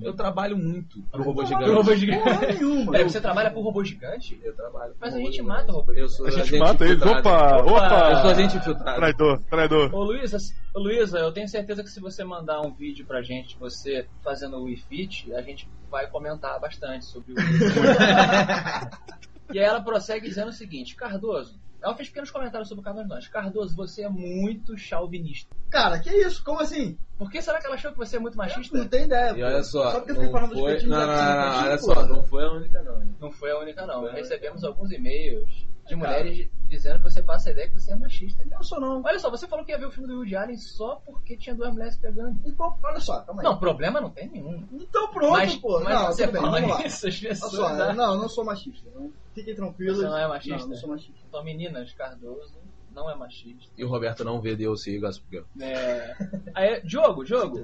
Eu trabalho muito pro robô gigante. Pro robô gigante. Porra nenhuma. Peraí, você trabalha por robô gigante? Eu trabalho. Mas pro a gente gigante. mata o robô Eu sou A gente mata eles. Opa, opa! Eu sou agente infiltrado. Traidor, traidor. Ô Luísa, ô, Luísa, eu tenho certeza que se você mandar um vídeo pra gente, você fazendo o Wii Fit, a gente vai comentar bastante sobre o E aí ela prossegue dizendo o seguinte, Cardoso, ela fez pequenos comentários sobre o Carlos Nós. Cardoso, você é muito chauvinista. Cara, que isso? Como assim? Por que será que ela achou que você é muito machista? Não tem ideia. E pô. olha só, Só porque eu fiquei não falando dos foi... peitinhos Não, não, da não, não, Tina, olha só, não foi a única não. hein? Não foi a única, não. Recebemos alguns e-mails de mulheres dizendo que você passa a ideia que você é machista. Cara. Não sou não. Olha só, você falou que ia ver o filme do Woody Allen só porque tinha duas mulheres pegando. Então, olha só, calma aí. Não, problema não tem nenhum. Então pronto, Mas- pô. mas não, você bem, fala vamos lá. isso, as pessoas, Olha só, né? não, eu não sou machista. Não. Fiquem tranquilos. Você não é machista? Não, não sou machista. Então, meninas, Cardoso não é machista. E o Roberto não vê DLC Gossip Girl. É... Aí, Diogo, Diogo.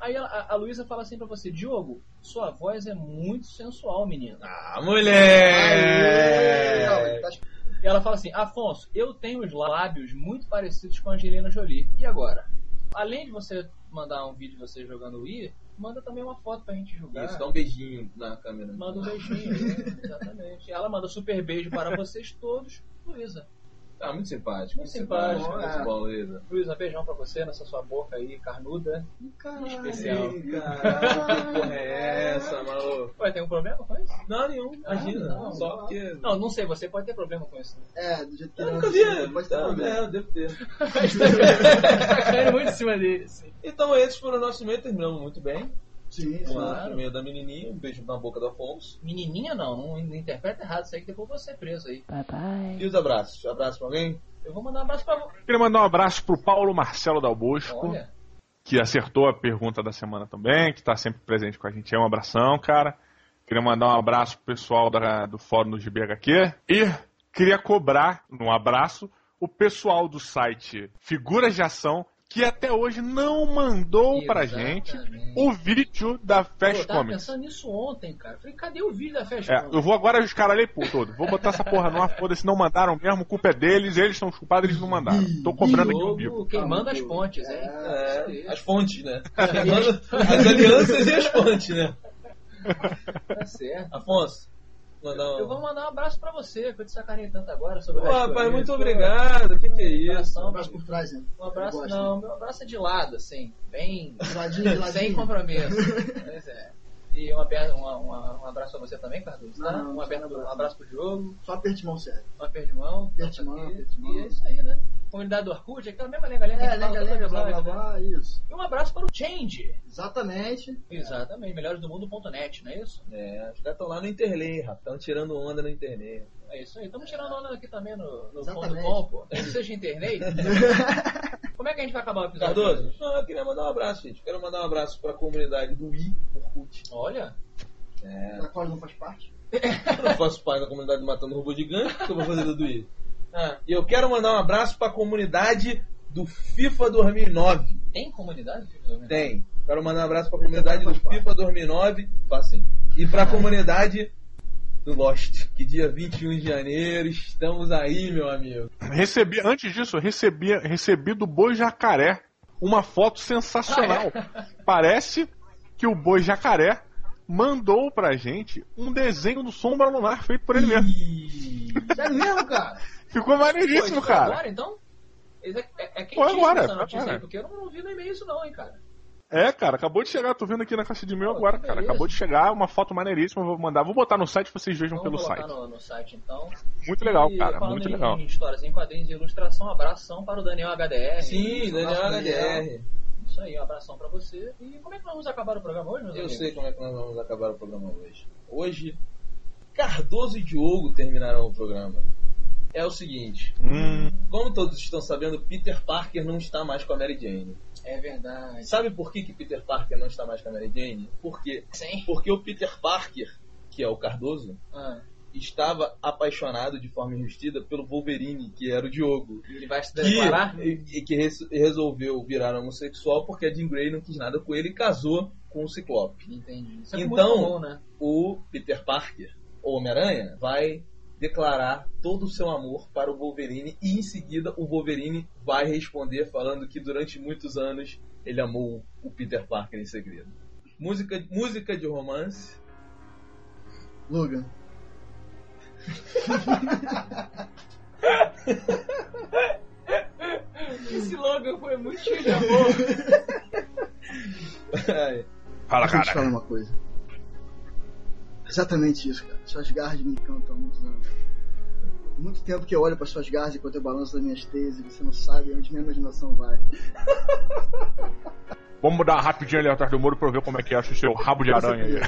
Aí a, a Luísa fala assim pra você, Diogo, sua voz é muito sensual, menino. Ah, mulher! ele tá- E ela fala assim, Afonso, eu tenho os lábios muito parecidos com a Angelina Jolie. E agora? Além de você mandar um vídeo de você jogando Wii, manda também uma foto pra gente julgar. Isso, dá um beijinho na câmera. Manda um beijinho, né? exatamente. Ela manda super beijo para vocês todos, Luísa. Ah, muito simpático. Muito simpático, Muito é. bom, Luísa. Luísa, beijão pra você nessa sua boca aí, carnuda. Caralho. Especial. Caralho, que porra é essa, maluco? Ué, tem um problema com isso? Não, nenhum, imagina. não, só não. porque. Não, não sei, você pode ter problema com isso. É, do jeito que Eu nunca vi. pode ter Tá, problema. é, devo ter. tá caindo muito em cima dele, assim. Então, esses foram o nosso e-mail. Terminamos muito bem. Sim, Com sim. o e-mail da menininha. Um beijo na boca do Afonso. Menininha não, não, não interpreta errado isso aí que depois você é preso aí. E os abraços? Abraço pra alguém? Eu vou mandar um abraço pra você. Queria mandar um abraço pro Paulo Marcelo Dal Bosco, Olha, que acertou a pergunta da semana também, que tá sempre presente com a gente. É um abração, cara. Queria mandar um abraço pro pessoal da- do fórum do GBHQ. E queria cobrar, num abraço, o pessoal do site Figuras de Ação, que até hoje não mandou pra Exatamente. gente o vídeo da Pô, Fast eu tava Comics. pensando nisso ontem, cara. Falei, cadê o vídeo da Fast É, Comics? eu vou agora escaralhei por todo. Vou botar essa porra no ar, foda-se, não mandaram mesmo, culpa é deles, eles são os culpados, eles não mandaram. Tô cobrando aqui o vivo. Queimando as pontes, hein? É, aí. as fontes, né? As alianças e as fontes, né? Tá certo. Afonso, mandar um. Eu vou mandar um abraço pra você, que eu te sacanei tanto agora sobre o Pô, Fast rapaz, muito obrigado. O que, que é isso? abração, Um abraço por trás, né? Um abraço, não, meu abraço é de lado, assim, bem. De ladinho, de ladinho. sem compromisso. Pois é. E um, aberto, uma- uma- um abraço pra você também, Cardoso, tá? Não, um, só aberto, um abraço. um abraço pro jogo, Só aperto de mão sério. um aperto de mão. Aperto de mão, aqui. aperto de mão. E é isso aí, né? Comunidade do Orkut, aquela mesma lenga-lenga É, que fala lega, todo lega, blá, blá, né? blá, isso. E um abraço para o Change. Exatamente. Exatamente, melhoresdomundo.net, não é isso? É, os caras estão lá no Interlay, rapaz. Estão tirando onda no Interlay. É isso aí. Estamos tirando onda aqui também no, no com, pô. Nem que seja internet. Como é que a gente vai acabar o episódio? Cardoso? Não, eu queria mandar um abraço, gente. Quero mandar um abraço pra comunidade do I, Orkut. Olha, É, Da qual não faz parte. eu não faço parte da comunidade Matando Robô Gigante, o que eu vou fazer do I? Ah, e eu quero mandar um abraço pra comunidade do FIFA 2009. tem comunidade? Tem. Quero mandar um abraço pra comunidade do FIFA 2009. Assim. E pra comunidade do Lost. Que dia 21 de janeiro estamos aí, meu amigo. Recebi, antes disso, eu recebi, recebi do Boi Jacaré uma foto sensacional. Parece que o Boi Jacaré mandou pra gente um desenho do Sombra Lunar feito por ele mesmo. Sério mesmo, cara? Ficou maneiríssimo, Pô, cara. Agora, então? É, é, é quem Foi agora, essa notícia agora. aí, porque eu não, não vi no e-mail isso não, hein, cara. É, cara, acabou de chegar, tô vendo aqui na caixa de e-mail Pô, agora, cara. Acabou de chegar, uma foto maneiríssima, vou mandar. Vou botar no site pra vocês vejam Vamos pelo site. no, no site, então. Muito legal, E cara, muito em, legal. em histórias em quadrinhos e ilustração, um abração para o Daniel HDR. Sim, Daniel HDR. Isso aí, um abração pra você. E como é que nós vamos acabar o programa hoje, meus Eu amigos? sei como é que nós vamos acabar o programa hoje. Hoje, Cardoso e Diogo terminarão o programa. É o seguinte, Hum, como todos estão sabendo, Peter Parker não está mais com a Mary Jane. É verdade. Sabe por que, que Peter Parker não está mais com a Mary Jane? Por quê? Sim. Porque o Peter Parker, que é o Cardoso, Ah, estava apaixonado de forma injustiça pelo Wolverine, que era o Diogo. ele vai se Que, declarar? e, e que res- resolveu virar homossexual porque a Jean Grey não quis nada com ele e casou com o Ciclope. Entendi. Isso é Então- muito comum, né? o Peter Parker, o Homem-Aranha, vai declarar todo o seu amor para o Wolverine e em seguida o Wolverine vai responder falando que durante muitos anos ele amou o Peter Parker em segredo. Música, música de romance. Logan. Esse logo foi muito cheio de amor. Fala, Deixa eu te cara. falar uma coisa. Exatamente isso, cara. Suas garras me encantam há muitos anos. Muito tempo que eu olho para suas garras enquanto eu balanço as minhas teias e você não sabe onde minha imaginação vai. Vamos dar rapidinho ali atrás do muro pra eu ver como é que acha o seu rabo de aranha.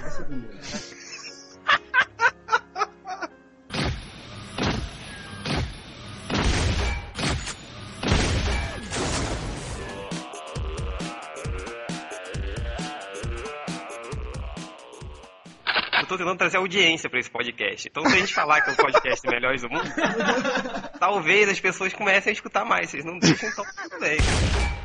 Tô tentando trazer audiência pra esse podcast. Então, se a gente falar que é o podcast melhores do mundo, talvez as pessoas comecem a escutar mais. Vocês não deixam tudo bem. cara.